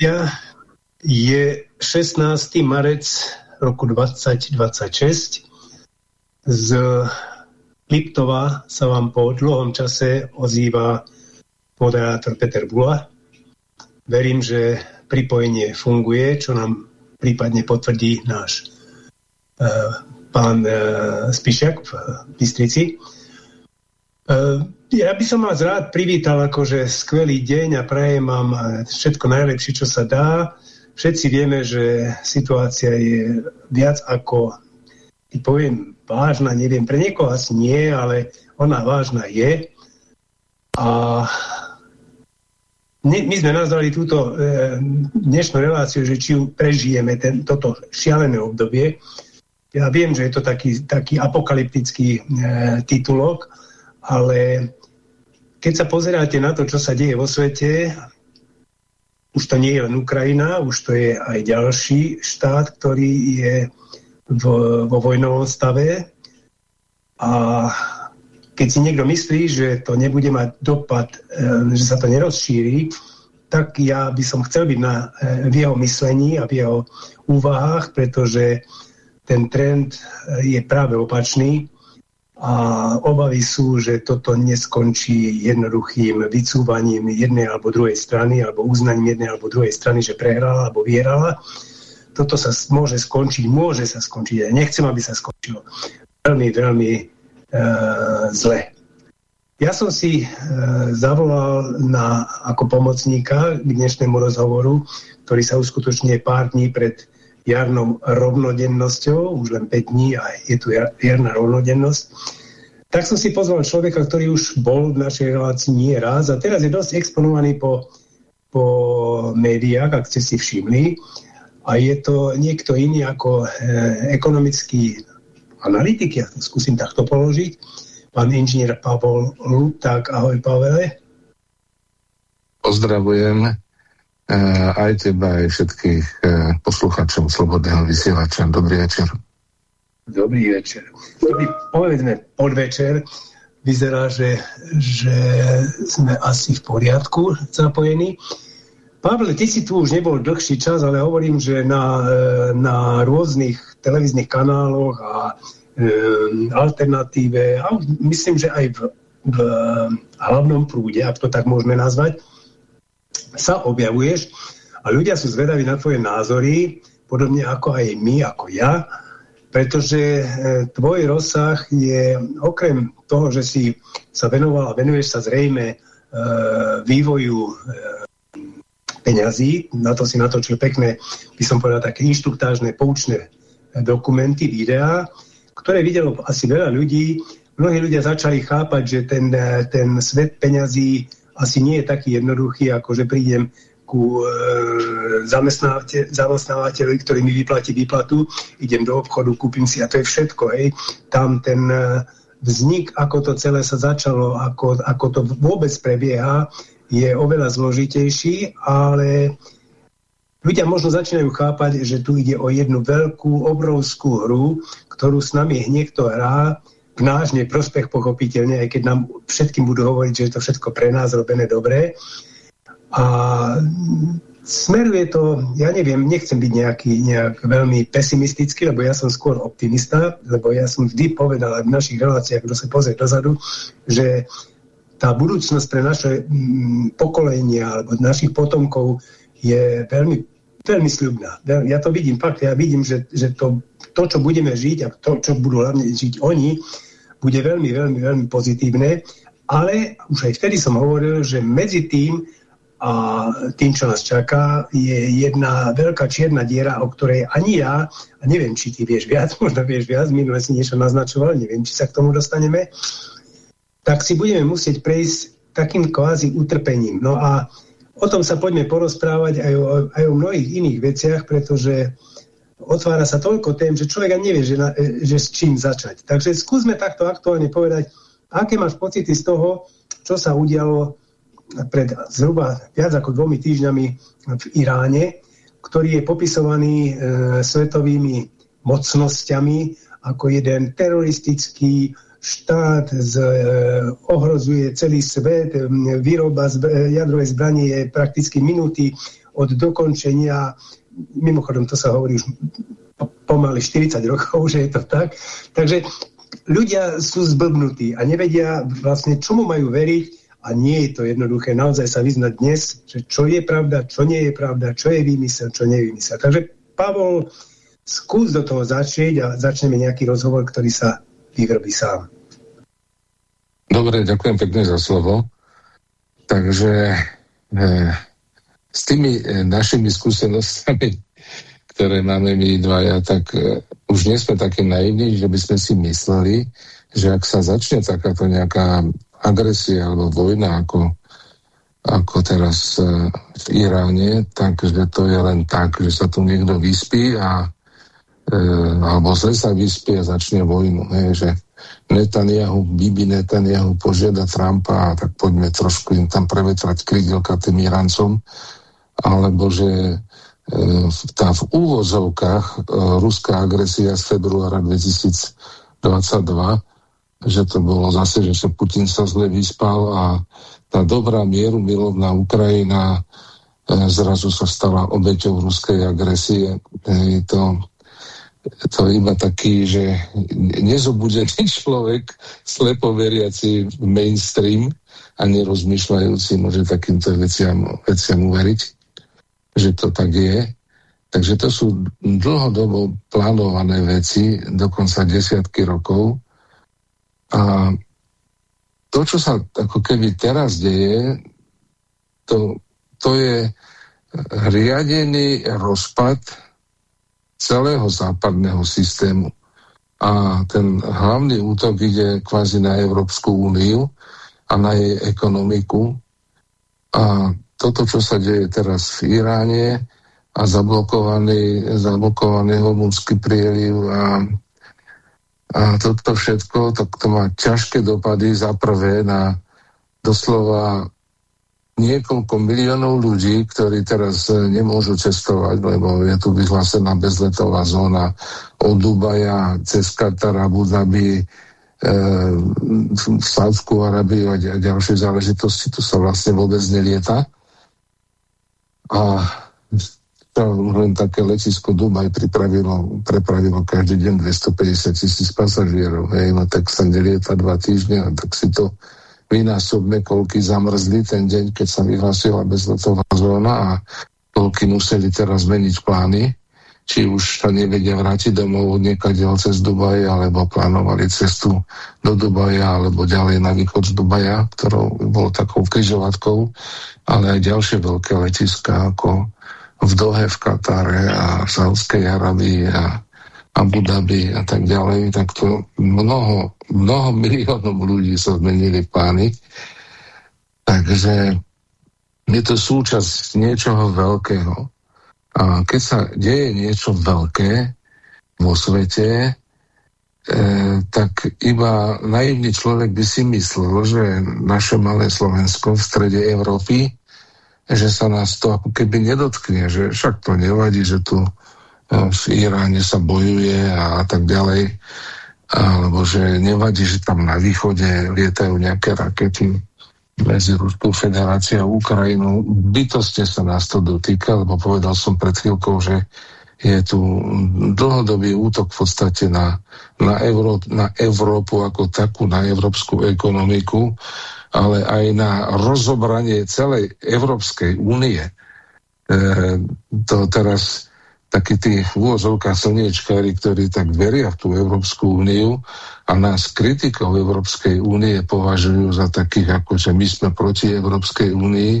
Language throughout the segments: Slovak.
Podvedia je 16. marec roku 2026. Z Liptova sa vám po dlhom čase ozýva moderátor Peter Bula. Verím, že pripojenie funguje, čo nám prípadne potvrdí náš uh, pán uh, Spišiak v Bystrici. Uh, ja by som vás rád privítal akože skvelý deň a prajem vám všetko najlepšie, čo sa dá. Všetci vieme, že situácia je viac ako, poviem, vážna, neviem, pre niekoho asi nie, ale ona vážna je. A my sme nazvali túto e, dnešnú reláciu, že či prežijeme ten, toto šialené obdobie. Ja viem, že je to taký, taký apokalyptický e, titulok, ale keď sa pozeráte na to, čo sa deje vo svete, už to nie je len Ukrajina, už to je aj ďalší štát, ktorý je v, vo vojnovom stave. A keď si niekto myslí, že to nebude mať dopad, e, že sa to nerozšíri, tak ja by som chcel byť na, e, v jeho myslení a v jeho úvahách, pretože ten trend je práve opačný a obavy sú, že toto neskončí jednoduchým vycúvaním jednej alebo druhej strany alebo uznaním jednej alebo druhej strany, že prehrala alebo vyhrala. Toto sa môže skončiť, môže sa skončiť. Ja nechcem, aby sa skončilo. Veľmi, veľmi uh, zle. Ja som si uh, zavolal na, ako pomocníka k dnešnému rozhovoru, ktorý sa uskutočne pár dní pred jarnou rovnodennosťou, už len 5 dní a je tu jarná rovnodennosť. Tak som si pozval človeka, ktorý už bol v našej relácii nie raz a teraz je dosť exponovaný po, po médiách, ak ste si všimli. A je to niekto iný ako e, ekonomický analytik, ja to skúsim takto položiť. Pán inžinier Pavol Luták, ahoj Pavele. Pozdravujem aj teba, aj všetkých eh, posluchačov Slobodného vysielača. Dobrý večer. Dobrý večer. Dobrý, povedzme podvečer. Vyzerá, že, že sme asi v poriadku zapojení. Pavel, ty si tu už nebol dlhší čas, ale hovorím, že na, eh, na rôznych televíznych kanáloch a e, alternatíve, a myslím, že aj v, v hlavnom prúde, ak to tak môžeme nazvať, sa objavuješ a ľudia sú zvedaví na tvoje názory, podobne ako aj my, ako ja, pretože e, tvoj rozsah je, okrem toho, že si sa venoval a venuješ sa zrejme e, vývoju e, peňazí, na to si natočil pekné, by som povedal, také inštruktážne, poučné dokumenty, videá, ktoré videlo asi veľa ľudí. Mnohí ľudia začali chápať, že ten, ten svet peňazí asi nie je taký jednoduchý, ako že prídem ku e, zamestnávateľovi, ktorý mi vyplatí výplatu, idem do obchodu, kúpim si a to je všetko. Hej. Tam ten e, vznik, ako to celé sa začalo, ako, ako to vôbec prebieha, je oveľa zložitejší, ale ľudia možno začínajú chápať, že tu ide o jednu veľkú, obrovskú hru, ktorú s nami niekto hrá, v náš neprospech pochopiteľne, aj keď nám všetkým budú hovoriť, že je to všetko pre nás robené dobré. A smeruje to, ja neviem, nechcem byť nejaký, nejak veľmi pesimistický, lebo ja som skôr optimista, lebo ja som vždy povedal aj v našich reláciách, kto sa pozrie dozadu, že tá budúcnosť pre naše mm, pokolenia alebo našich potomkov je veľmi, veľmi sľubná. Ja to vidím, fakt, ja vidím, že, že to, to, čo budeme žiť a to, čo budú hlavne žiť oni, bude veľmi, veľmi, veľmi pozitívne, ale už aj vtedy som hovoril, že medzi tým a tým, čo nás čaká, je jedna veľká čierna diera, o ktorej ani ja, a neviem, či ty vieš viac, možno vieš viac, minule si niečo naznačoval, neviem, či sa k tomu dostaneme, tak si budeme musieť prejsť takým kvázi utrpením. No a o tom sa poďme porozprávať aj o, aj o mnohých iných veciach, pretože otvára sa toľko tém, že človek ani nevie, že, na, že s čím začať. Takže skúsme takto aktuálne povedať, aké máš pocity z toho, čo sa udialo pred zhruba viac ako dvomi týždňami v Iráne, ktorý je popisovaný e, svetovými mocnosťami ako jeden teroristický, štát z, e, ohrozuje celý svet, výroba zb jadrovej zbranie je prakticky minúty od dokončenia, mimochodom to sa hovorí už pomaly 40 rokov, že je to tak. Takže ľudia sú zblbnutí a nevedia vlastne, čomu majú veriť a nie je to jednoduché naozaj sa vyznať dnes, že čo je pravda, čo nie je pravda, čo je výmysel, čo nie je výmysel. Takže Pavol, skús do toho začať a začneme nejaký rozhovor, ktorý sa vyvrbí sám. Dobre, ďakujem pekne za slovo. Takže e, s tými e, našimi skúsenostami, ktoré máme my dvaja, tak e, už nie sme takí naivní, že by sme si mysleli, že ak sa začne takáto nejaká agresia alebo vojna ako, ako teraz e, v Iráne, takže to je len tak, že sa tu niekto vyspí a e, alebo zle sa vyspí a začne vojnu. Hej, že Netanyahu, Bibi Netanyahu požiada Trumpa a tak poďme trošku im tam prevetrať krídelka tým Iráncom, alebo že e, tá v úvozovkách e, ruská agresia z februára 2022 že to bolo zase, že sa Putin sa zle vyspal a tá dobrá mieru milovná Ukrajina e, zrazu sa stala obeťou ruskej agresie. E, to, to iba taký, že nezobudený človek, slepo veriaci mainstream a nerozmýšľajúci môže takýmto veciam, veciam uveriť, že to tak je. Takže to sú dlhodobo plánované veci, dokonca desiatky rokov, a to, čo sa ako keby teraz deje, to, to je riadený rozpad celého západného systému. A ten hlavný útok ide kvázi na Európsku úniu a na jej ekonomiku. A toto, čo sa deje teraz v Iráne a zablokovaný, zablokovaný hormúnsky prieliv a a toto všetko, to, to má ťažké dopady za prvé na doslova niekoľko miliónov ľudí, ktorí teraz nemôžu cestovať, lebo je tu vyhlásená bezletová zóna od Dubaja cez Katar, Abu Dhabi, e, v Arabiu a ďalšie záležitosti, tu sa vlastne vôbec nelieta. A len také letisko Dubaj pripravilo, prepravilo každý deň 250 tisíc pasažierov. Hej, no tak sa nelieta dva týždne, tak si to vynásobne, koľky zamrzli ten deň, keď sa vyhlasila bezletová zóna a koľky museli teraz zmeniť plány, či už sa nevedia vrátiť domov niekadeľ cez Dubaj, alebo plánovali cestu do Dubaja, alebo ďalej na východ z Dubaja, ktorou bolo takou križovatkou, ale aj ďalšie veľké letiska ako v Dohe, v Katare a v Saudskej Arabii a Abu Dhabi a tak ďalej, tak to mnoho, mnoho miliónov ľudí sa zmenili pány. Takže je to súčasť niečoho veľkého. A keď sa deje niečo veľké vo svete, e, tak iba naivný človek by si myslel, že naše malé Slovensko v strede Európy že sa nás to ako keby nedotkne, že však to nevadí, že tu e, v Iráne sa bojuje a, tak ďalej, alebo že nevadí, že tam na východe lietajú nejaké rakety medzi Ruskou federáciou a Ukrajinou. Bytostne sa nás to dotýka, lebo povedal som pred chvíľkou, že je tu dlhodobý útok v podstate na, na, Euró- na Európu ako takú, na európsku ekonomiku ale aj na rozobranie celej Európskej únie. E, to teraz takí tí úvozovka slniečkári, ktorí tak veria v tú Európsku úniu a nás kritikov Európskej únie považujú za takých, ako že my sme proti Európskej únii,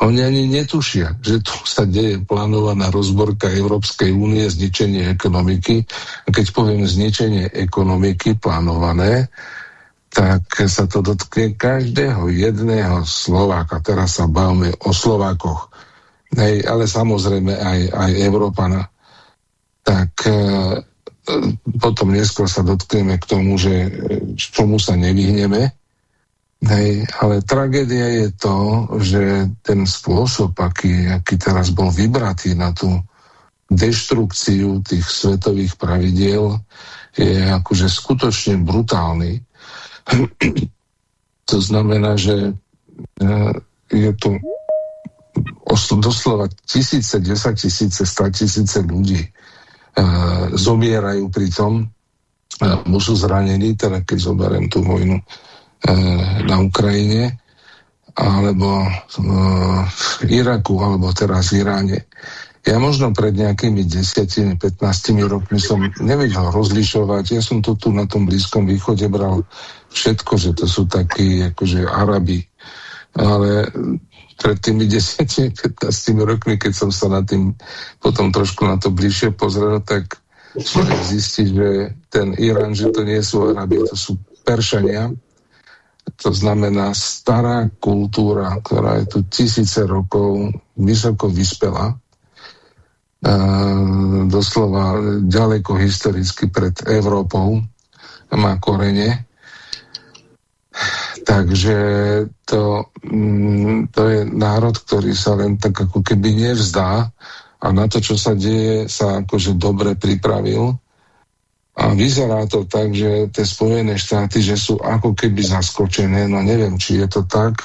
oni ani netušia, že tu sa deje plánovaná rozborka Európskej únie, zničenie ekonomiky. A keď poviem zničenie ekonomiky plánované, tak sa to dotkne každého jedného Slováka. Teraz sa bavíme o Slovákoch, Hej, ale samozrejme aj, aj Európana. Tak e, potom neskôr sa dotkneme k tomu, že čomu sa nevyhneme. Hej, ale tragédia je to, že ten spôsob, aký, aký teraz bol vybratý na tú deštrukciu tých svetových pravidiel, je akože skutočne brutálny to znamená, že uh, je to doslova tisíce, desať tisíce, sta tisíce ľudí uh, zomierajú pri tom, uh, sú zranení, teda keď zoberiem tú vojnu uh, na Ukrajine, alebo v Iraku, alebo teraz v Iráne. Ja možno pred nejakými 10-15 rokmi som nevedel rozlišovať. Ja som to tu na tom Blízkom východe bral všetko, že to sú takí akože Arabi. Ale pred tými 10-15 rokmi, keď som sa na tým potom trošku na to bližšie pozrel, tak človek zistí, že ten Irán, že to nie sú Arabi, to sú Peršania. To znamená stará kultúra, ktorá je tu tisíce rokov, vysoko vyspela. E, doslova ďaleko historicky pred Európou má korene Takže to, mm, to je národ, ktorý sa len tak ako keby nevzdá a na to, čo sa deje, sa akože dobre pripravil. A vyzerá to tak, že tie Spojené štáty, že sú ako keby zaskočené, no neviem, či je to tak,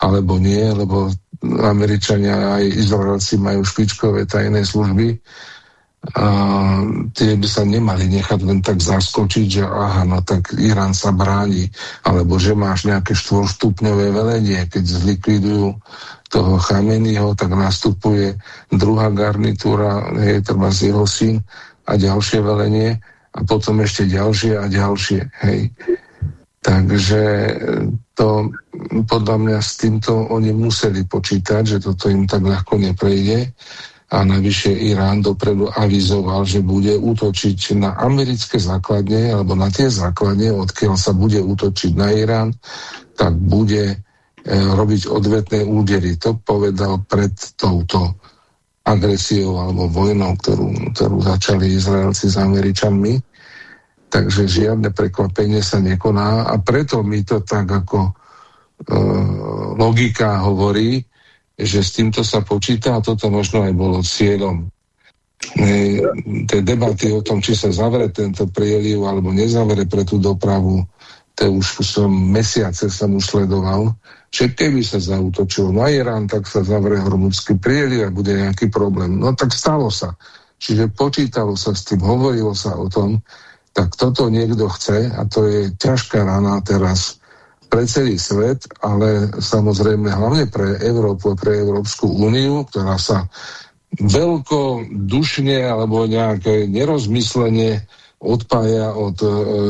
alebo nie, lebo Američania aj Izraelci majú špičkové tajné služby, tie by sa nemali nechať len tak zaskočiť, že aha, no tak Irán sa bráni, alebo že máš nejaké štvorstupňové velenie, keď zlikvidujú toho Chameniho, tak nastupuje druhá garnitúra, je treba z jeho syn a ďalšie velenie a potom ešte ďalšie a ďalšie, hej. Takže to podľa mňa s týmto oni museli počítať, že toto im tak ľahko neprejde a navyše Irán dopredu avizoval, že bude útočiť na americké základne alebo na tie základne, odkiaľ sa bude útočiť na Irán, tak bude e, robiť odvetné údery. To povedal pred touto agresiou alebo vojnou, ktorú, ktorú začali Izraelci s Američanmi. Takže žiadne prekvapenie sa nekoná a preto mi to tak ako e, logika hovorí, že s týmto sa počíta a toto možno aj bolo cieľom e, tej debaty o tom, či sa zavere tento prieliv alebo nezavere pre tú dopravu, to už som mesiace som už sledoval, že keby sa zautočilo na Irán, tak sa zavre hormudský prieliv a bude nejaký problém. No tak stalo sa. Čiže počítalo sa s tým, hovorilo sa o tom, tak toto niekto chce a to je ťažká rana teraz pre celý svet, ale samozrejme hlavne pre Európu a pre Európsku úniu, ktorá sa veľko dušne alebo nejaké nerozmyslenie odpája od e,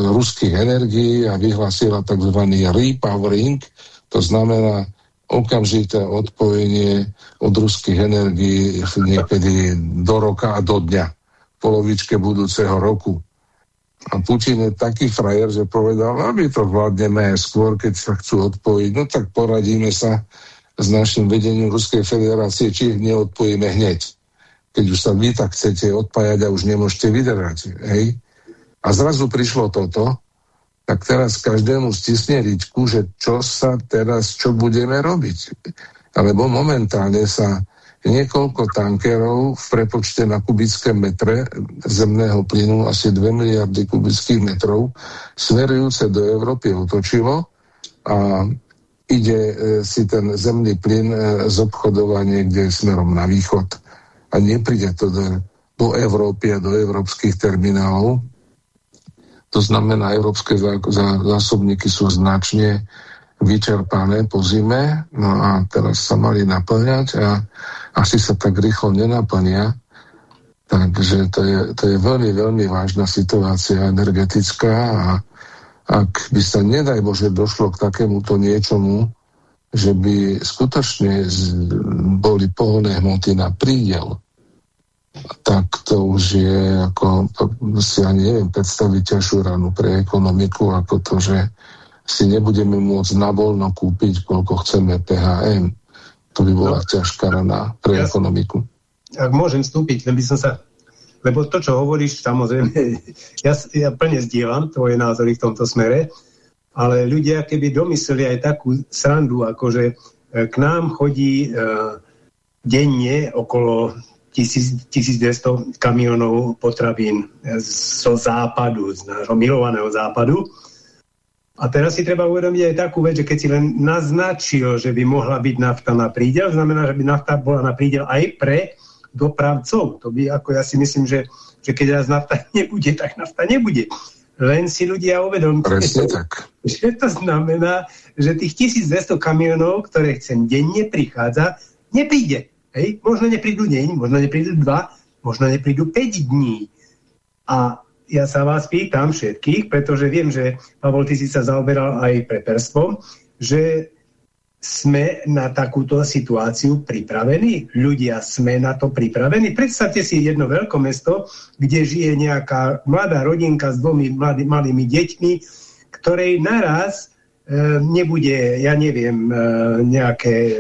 ruských energií a vyhlasila tzv. repowering, to znamená okamžité odpojenie od ruských energií niekedy do roka a do dňa, v polovičke budúceho roku. A Putin je taký frajer, že povedal, no my to vládneme skôr, keď sa chcú odpojiť. No tak poradíme sa s našim vedením Ruskej federácie, či ich neodpojíme hneď. Keď už sa vy tak chcete odpájať a už nemôžete vydržať. Hej? A zrazu prišlo toto, tak teraz každému stisne ričku, že čo sa teraz, čo budeme robiť. Alebo momentálne sa niekoľko tankerov v prepočte na kubické metre zemného plynu, asi 2 miliardy kubických metrov, smerujúce do Európy otočilo a ide e, si ten zemný plyn e, z obchodovania niekde smerom na východ a nepríde to do, do Európy a do európskych terminálov. To znamená, európske zásobníky sú značne vyčerpané po zime, no a teraz sa mali naplňať a asi sa tak rýchlo nenaplnia. Takže to je, to je veľmi, veľmi vážna situácia energetická a ak by sa, nedaj Bože, došlo k takémuto niečomu, že by skutočne boli pohodné hmoty na prídel, tak to už je ako, si ani neviem predstaviť ťažšiu ranu pre ekonomiku, ako to, že si nebudeme môcť nabolno kúpiť, koľko chceme PHM to by bola no. ťažká rana pre ja, ekonomiku. Ak môžem vstúpiť, by som sa lebo to, čo hovoríš, samozrejme, ja, ja plne zdieľam tvoje názory v tomto smere, ale ľudia keby domysleli aj takú srandu, ako že e, k nám chodí uh, denne okolo 1200 kamionov potravín zo západu, z nášho milovaného západu A teraz si treba uvedomiť aj takú vec, že keď si len naznačil, že by mohla byť nafta na prídel, znamená, že by nafta bola na prídel aj pre dopravcov. To by, ako ja si myslím, že, že keď raz nafta nebude, tak nafta nebude. Len si ľudia uvedomte, že to znamená, že tých 1200 kamionov, ktoré chcem denne prichádza, nepríde. Hej? Možno neprídu deň, možno neprídu dva, možno neprídu 5 dní. A ja sa vás pýtam všetkých, pretože viem, že Pavol, ty si sa zaoberal aj preperstvom, že sme na takúto situáciu pripravení? Ľudia sme na to pripravení? Predstavte si jedno veľkomesto, kde žije nejaká mladá rodinka s dvomi mladý, malými deťmi, ktorej naraz e, nebude, ja neviem, e, nejaké e,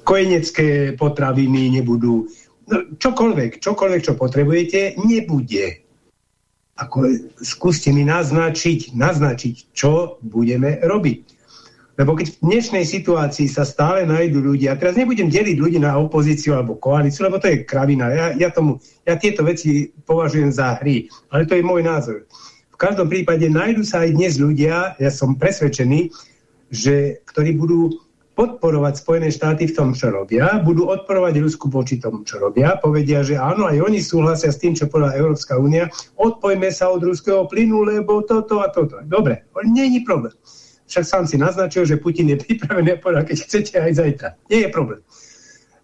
kojenecké potraviny, nebudú no, čokoľvek, čokoľvek, čo potrebujete, nebude ako, skúste mi naznačiť, naznačiť, čo budeme robiť. Lebo keď v dnešnej situácii sa stále nájdú ľudia, teraz nebudem deliť ľudí na opozíciu alebo koalíciu, lebo to je kravina. Ja, ja, tomu, ja tieto veci považujem za hry, ale to je môj názor. V každom prípade nájdú sa aj dnes ľudia, ja som presvedčený, že, ktorí budú podporovať Spojené štáty v tom, čo robia, budú odporovať Rusku voči tomu, čo robia, povedia, že áno, aj oni súhlasia s tým, čo povedala Európska únia, odpojme sa od ruského plynu, lebo toto a toto. Dobre, je problém. Však sám si naznačil, že Putin je pripravený povedať, keď chcete aj zajtra. Nie je problém.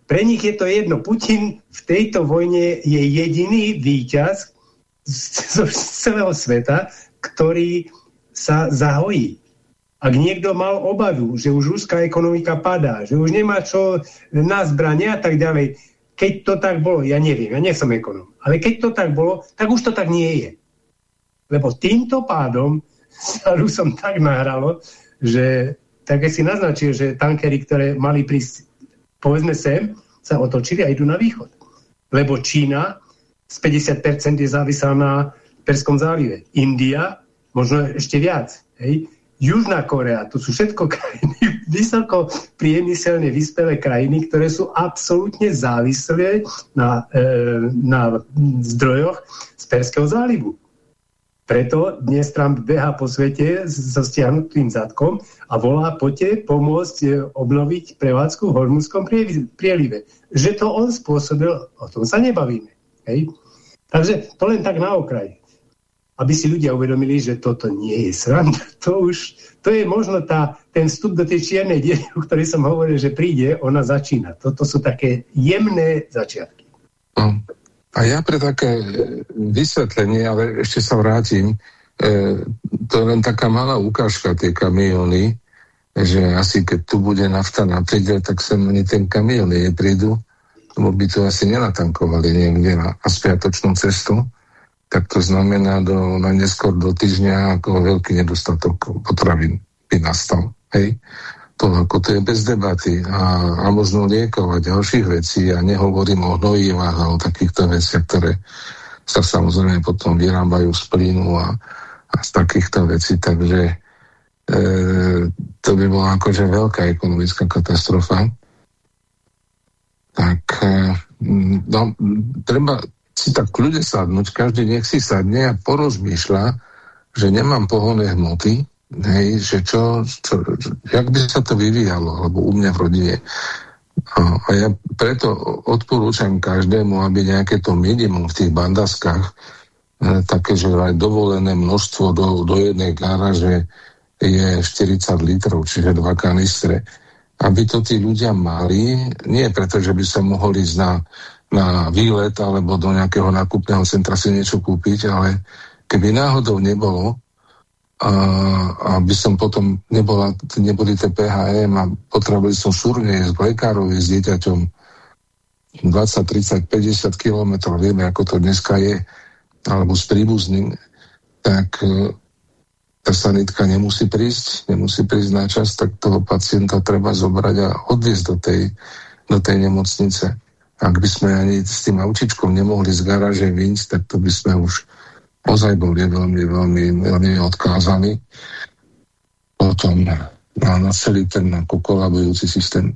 Pre nich je to jedno. Putin v tejto vojne je jediný víťaz z celého sveta, ktorý sa zahojí ak niekto mal obavu, že už ruská ekonomika padá, že už nemá čo na zbrania a tak ďalej, keď to tak bolo, ja neviem, ja nie som ekonom, ale keď to tak bolo, tak už to tak nie je. Lebo týmto pádom sa Rusom tak nahralo, že tak si naznačil, že tankery, ktoré mali prísť, povedzme sem, sa otočili a idú na východ. Lebo Čína z 50% je závislá na Perskom zálive. India možno ešte viac. Hej? Južná Korea, to sú všetko krajiny, vysoko priemyselne vyspelé krajiny, ktoré sú absolútne závislé na, e, na zdrojoch z Perského zálivu. Preto dnes Trump beha po svete so stiahnutým zadkom a volá poďte pomôcť e, obnoviť prevádzku v Hormúzskom prielive. Že to on spôsobil, o tom sa nebavíme. Hej? Takže to len tak na okraj aby si ľudia uvedomili, že toto nie je sranda. To už, to je možno tá, ten vstup do tej čiernej diery, o ktorej som hovoril, že príde, ona začína. Toto sú také jemné začiatky. No. A ja pre také vysvetlenie, ale ešte sa vrátim, e, to je len taká malá ukážka tie kamiony, že asi keď tu bude nafta na prídel, tak sem ani ten kamiony neprídu, lebo by to asi nenatankovali niekde na, na spiatočnú cestu tak to znamená do, na neskôr do týždňa ako veľký nedostatok potravín by nastal. Hej? To, ako to je bez debaty a, a možno liekov a ďalších vecí a nehovorím o hnojivách a o takýchto veciach, ktoré sa samozrejme potom vyrábajú z plynu a, a z takýchto vecí, takže e, to by bola akože veľká ekonomická katastrofa. Tak e, no, treba, si tak kľude sadnúť, každý nech si sadne a porozmýšľa, že nemám pohonné hmoty, hej, že čo, čo, jak by sa to vyvíjalo, alebo u mňa v rodine. A, ja preto odporúčam každému, aby nejaké to minimum v tých bandaskách, e, také, že aj dovolené množstvo do, do jednej garáže je 40 litrov, čiže dva kanistre, aby to tí ľudia mali, nie preto, že by sa mohli ísť na výlet alebo do nejakého nákupného centra si niečo kúpiť, ale keby náhodou nebolo, a, aby som potom nebola, neboli tie PHM a potrebovali som súrne s lekárovi s dieťaťom 20, 30, 50 kilometrov, vieme, ako to dneska je, alebo s príbuzným, tak e, tá sanitka nemusí prísť, nemusí prísť na čas, tak toho pacienta treba zobrať a odviezť do tej, do tej nemocnice. Ak by sme ani s tým autičkom nemohli z garáže vyjsť, tak to by sme už ozaj boli veľmi, veľmi, veľmi odkázali potom na, na celý ten ako kolabujúci systém.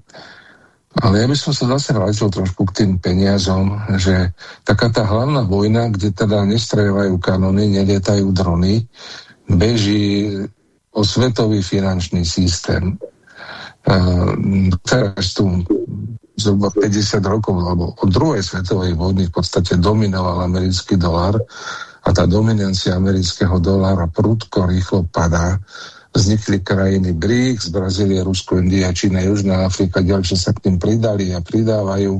Ale ja by som sa zase vrátil trošku k tým peniazom, že taká tá hlavná vojna, kde teda nestrievajú kanóny, nelietajú drony, beží o svetový finančný systém. Uh, teraz tu zhruba 50 rokov, alebo od druhej svetovej vojny v podstate dominoval americký dolár a tá dominancia amerického dolára prudko rýchlo padá. Vznikli krajiny BRICS, Brazília, Rusko, India, Čína, Južná Afrika, ďalšie sa k tým pridali a pridávajú.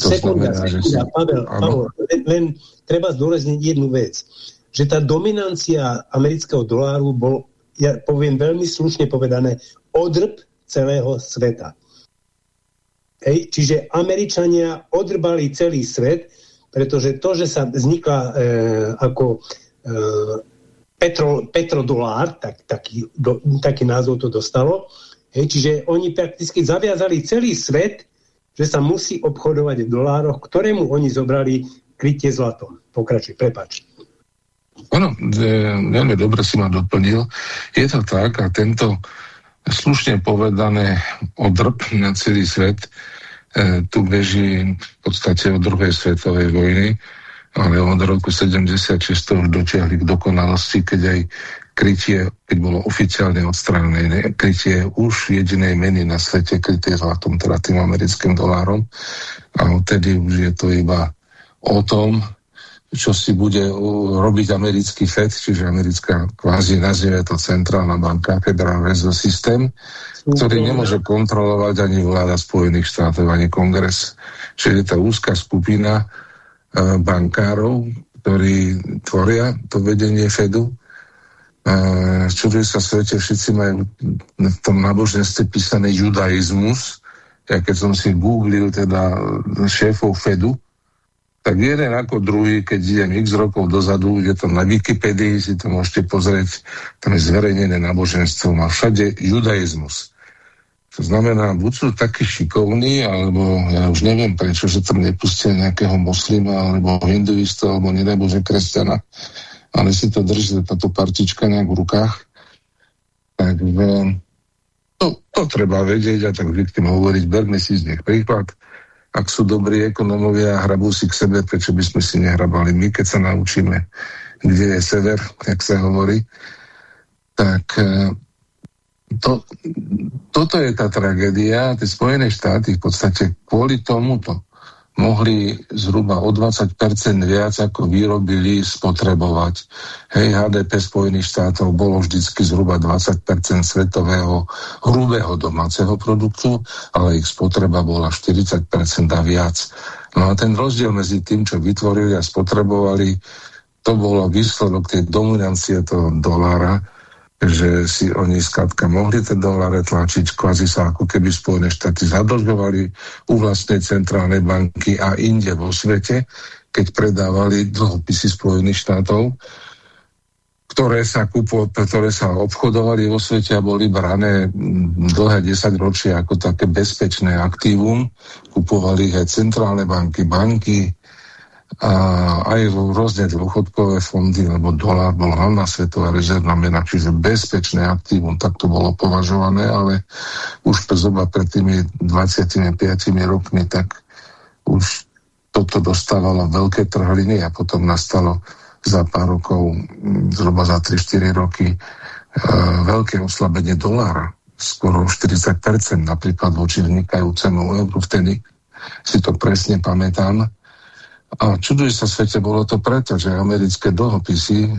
To sekunda, znamená, sekunda, si... Pavel, Pavel, len, len treba zdôrazniť jednu vec, že tá dominancia amerického doláru bol, ja poviem veľmi slušne povedané, odrb celého sveta. Hej, čiže Američania odrbali celý svet, pretože to, že sa vznikla e, ako e, petro, petrodolár, tak, taký, do, taký názov to dostalo, hej, čiže oni prakticky zaviazali celý svet, že sa musí obchodovať v dolároch, ktorému oni zobrali krytie zlatom. Pokračuj, prepač. Áno, veľmi dobre si ma doplnil. Je to tak a tento slušne povedané odrb na celý svet E, tu beží v podstate od druhej svetovej vojny, ale od roku 76 to už dotiahli k dokonalosti, keď aj krytie, keď bolo oficiálne odstranené, krytie už jedinej meny na svete, krytie zlatom, teda tým americkým dolárom. A odtedy už je to iba o tom, čo si bude robiť americký FED, čiže americká kvázi nazýva to centrálna banka, Federal Reserve System, ktorý nemôže kontrolovať ani vláda Spojených štátov, ani kongres. Čiže je to úzka skupina uh, bankárov, ktorí tvoria to vedenie Fedu. Uh, čuduje sa svete, všetci majú v tom náboženstve písané judaizmus. Ja keď som si googlil teda šéfov Fedu, tak jeden ako druhý, keď idem x rokov dozadu, je to na Wikipedii, si to môžete pozrieť, tam je zverejnené náboženstvo, má všade judaizmus. To znamená, buď sú takí šikovní, alebo ja už neviem prečo, že tam nepustia nejakého moslima, alebo hinduista, alebo nedaj kresťana, ale si to drží táto partička nejak v rukách. Tak to, to treba vedieť a tak vždy tým hovoriť, berme si z nich príklad ak sú dobrí ekonomovia a hrabú si k sebe, prečo by sme si nehrabali my, keď sa naučíme, kde je sever, jak sa hovorí. Tak e, to, toto je tá tragédia. Tie Spojené štáty v podstate kvôli tomuto mohli zhruba o 20% viac ako vyrobili spotrebovať. Hej, HDP Spojených štátov bolo vždycky zhruba 20% svetového hrubého domáceho produktu, ale ich spotreba bola 40% a viac. No a ten rozdiel medzi tým, čo vytvorili a spotrebovali, to bolo výsledok tej dominancie toho dolára, že si oni skladka mohli tie doláre tlačiť, kvázi sa ako keby Spojené štáty zadlžovali u vlastnej centrálnej banky a inde vo svete, keď predávali dlhopisy Spojených štátov, ktoré sa, kupo, ktoré sa obchodovali vo svete a boli brané dlhé 10 ročie ako také bezpečné aktívum. Kupovali aj centrálne banky, banky, a aj rôzne dôchodkové fondy, lebo dolár bol hlavná svetová rezervná mena, čiže bezpečné aktívum, tak to bolo považované, ale už zhruba pred tými 25 rokmi, tak už toto dostávalo veľké trhliny a potom nastalo za pár rokov, zhruba za 3-4 roky, e, veľké oslabenie dolára, skoro 40%, napríklad voči vnikajúcemu euru. Vtedy, si to presne pamätám, a čuduj sa svete, bolo to preto, že americké dlhopisy, e,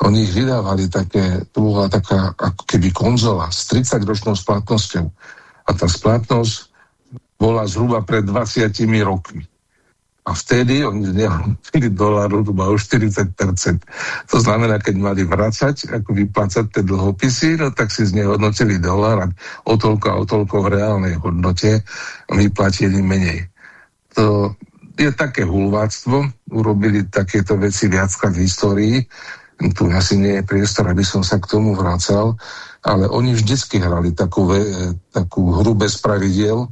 oni ich vydávali také, to bola taká ako keby konzola s 30-ročnou splatnosťou. A tá splatnosť bola zhruba pred 20 rokmi. A vtedy oni nehodnotili doláru zhruba o 40%. To znamená, keď mali vracať, ako vyplácať tie dlhopisy, no tak si znehodnotili dolár a o toľko a o toľko v reálnej hodnote vyplatili menej. To je také hulváctvo, urobili takéto veci viackrát v histórii, tu asi nie je priestor, aby som sa k tomu vracal, ale oni vždycky hrali takú, takú hru bez pravidiel,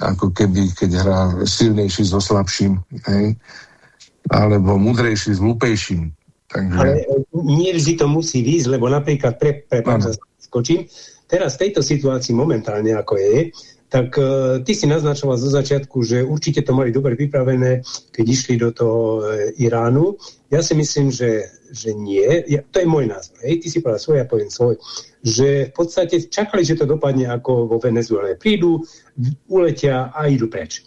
ako keby, keď hrá silnejší so slabším, hej? alebo mudrejší s hlúpejším. Takže... Ale nie vždy to musí výjsť, lebo napríklad, pre, pre, skočím, teraz v tejto situácii momentálne ako je, tak uh, ty si naznačoval zo začiatku, že určite to mali dobre pripravené, keď išli do toho uh, Iránu. Ja si myslím, že, že nie. Ja, to je môj názor. Hej? Ty si povedal svoj, ja poviem svoj. Že v podstate čakali, že to dopadne ako vo Venezuele. Prídu, uletia a idú preč.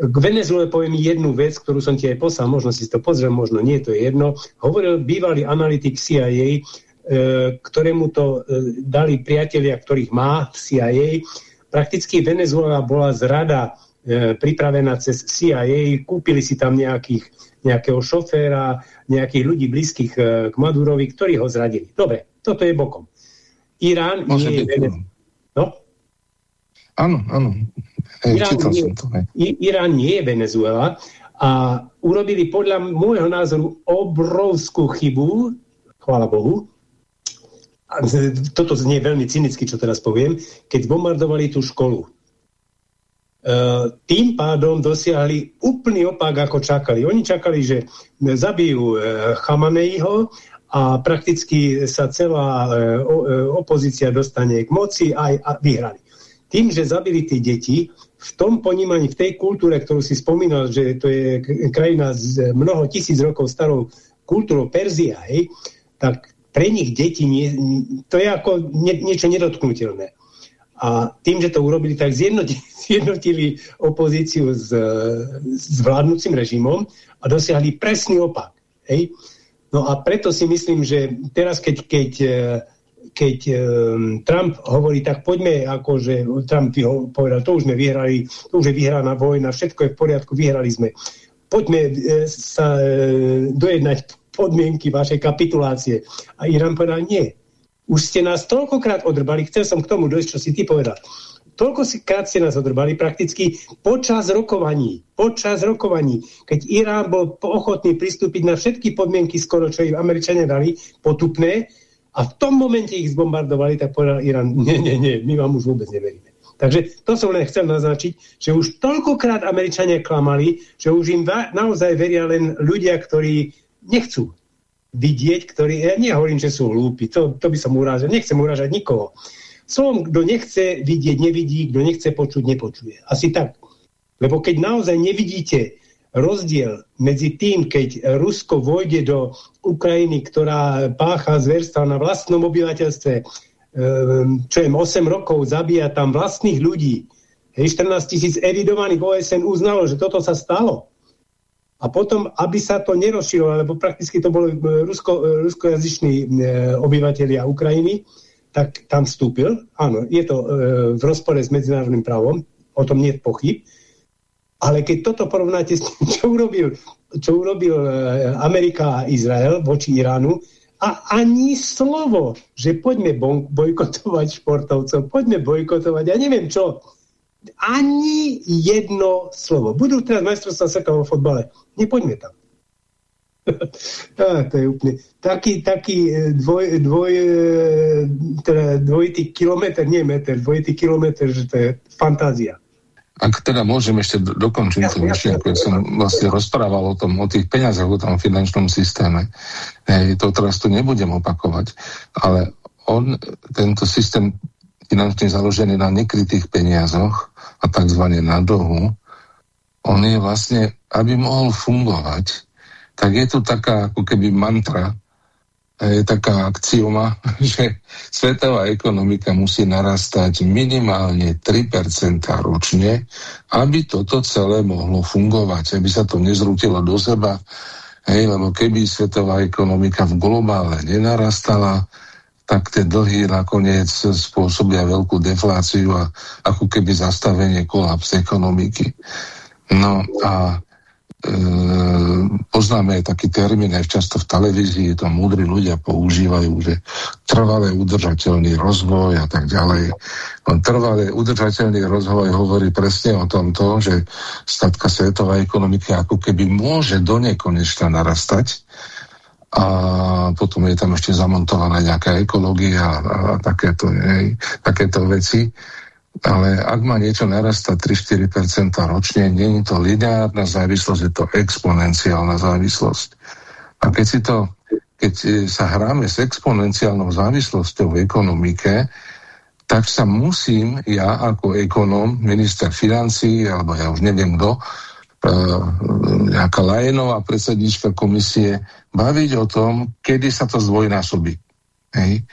K Venezuele poviem jednu vec, ktorú som ti aj poslal, možno si to pozriem, možno nie, to je jedno. Hovoril bývalý analytik CIA, e, ktorému to e, dali priatelia, ktorých má v CIA, prakticky Venezuela bola zrada e, pripravená cez CIA, kúpili si tam nejakých, nejakého šoféra, nejakých ľudí blízkych e, k Madurovi, ktorí ho zradili. Dobre, toto je bokom. Irán Môže nie je Venezuela. No? Áno, áno. Irán, nie, to, Irán nie je Venezuela a urobili podľa môjho názoru obrovskú chybu, chvála Bohu, toto znie veľmi cynicky, čo teraz poviem, keď bombardovali tú školu. E, tým pádom dosiahli úplný opak, ako čakali. Oni čakali, že zabijú e, Chamaneiho a prakticky sa celá e, opozícia dostane k moci a, a vyhrali. Tým, že zabili tie deti, v tom ponímaní, v tej kultúre, ktorú si spomínal, že to je krajina s mnoho tisíc rokov starou kultúrou Perzia, hej, tak pre nich deti nie, to je ako nie, niečo nedotknutelné. A tým, že to urobili, tak zjednotili, zjednotili opozíciu s, s vládnúcim režimom a dosiahli presný opak. Hej? No a preto si myslím, že teraz, keď, keď, keď um, Trump hovorí, tak poďme, akože Trump povedal, to už sme vyhrali, to už je vyhraná vojna, všetko je v poriadku, vyhrali sme. Poďme e, sa e, dojednať podmienky vašej kapitulácie. A Irán povedal, nie. Už ste nás toľkokrát odrbali, chcel som k tomu dojsť, čo si ty povedal. Toľko si krát ste nás odrbali prakticky počas rokovaní. Počas rokovaní, keď Irán bol ochotný pristúpiť na všetky podmienky skoro, čo im Američania dali, potupné, a v tom momente ich zbombardovali, tak povedal Irán, nie, nie, nie, my vám už vôbec neveríme. Takže to som len chcel naznačiť, že už toľkokrát Američania klamali, že už im naozaj veria len ľudia, ktorí nechcú vidieť, ktorí, ja nehovorím, že sú hlúpi, to, to by som urážal, nechcem urážať nikoho. Som, kto nechce vidieť, nevidí, kto nechce počuť, nepočuje. Asi tak. Lebo keď naozaj nevidíte rozdiel medzi tým, keď Rusko vojde do Ukrajiny, ktorá pácha zverstva na vlastnom obyvateľstve, ehm, čo je 8 rokov, zabíja tam vlastných ľudí. 14 tisíc evidovaných OSN uznalo, že toto sa stalo. A potom, aby sa to nerozšilo, lebo prakticky to boli e, rusko, e, ruskojazyční e, obyvateľia Ukrajiny, tak tam vstúpil. Áno, je to v rozpore s medzinárodným právom, o tom nie je pochyb. Ale keď toto porovnáte s tým, čo urobil, čo urobil Amerika a Izrael voči Iránu, a ani slovo, že poďme bojkotovať športovcov, poďme bojkotovať, ja neviem čo, ani jedno slovo. Budú teraz majstrovstvá sveta vo fotbale. Nepoďme tam. ah, to je úplne... Taký, taký e, dvoj, dvoj, e, teda dvojitý kilometr, nie meter, dvojitý kilometr, že to je fantázia. Ak teda môžem ešte dokončiť ja, tú myšlienku, ja som vlastne rozprával o tom, o tých peniazoch, o tom finančnom systéme. Hej, to teraz tu nebudem opakovať, ale on, tento systém finančne založený na nekrytých peniazoch a tzv. na dlhu, on je vlastne, aby mohol fungovať, tak je tu taká ako keby mantra, je taká akcioma, že svetová ekonomika musí narastať minimálne 3% ročne, aby toto celé mohlo fungovať, aby sa to nezrútilo do seba, hej, lebo keby svetová ekonomika v globále nenarastala, tak tie dlhy nakoniec spôsobia veľkú defláciu a ako keby zastavenie kolaps ekonomiky. No a e, poznáme taký termín, aj často v televízii to múdri ľudia používajú, že trvalé udržateľný rozvoj a tak ďalej. No, trvalé udržateľný rozvoj hovorí presne o tomto, že statka svetová ekonomika ako keby môže do nekonečna narastať, a potom je tam ešte zamontovaná nejaká ekológia a, a takéto, hej, takéto veci. Ale ak má niečo narastať 3-4% ročne, nie je to lineárna závislosť, je to exponenciálna závislosť. A keď si to, keď sa hráme s exponenciálnou závislosťou v ekonomike, tak sa musím ja ako ekonóm, minister financí, alebo ja už neviem kto, nejaká Lajenová predsednička komisie, baviť o tom, kedy sa to zdvojnásobí. Hej?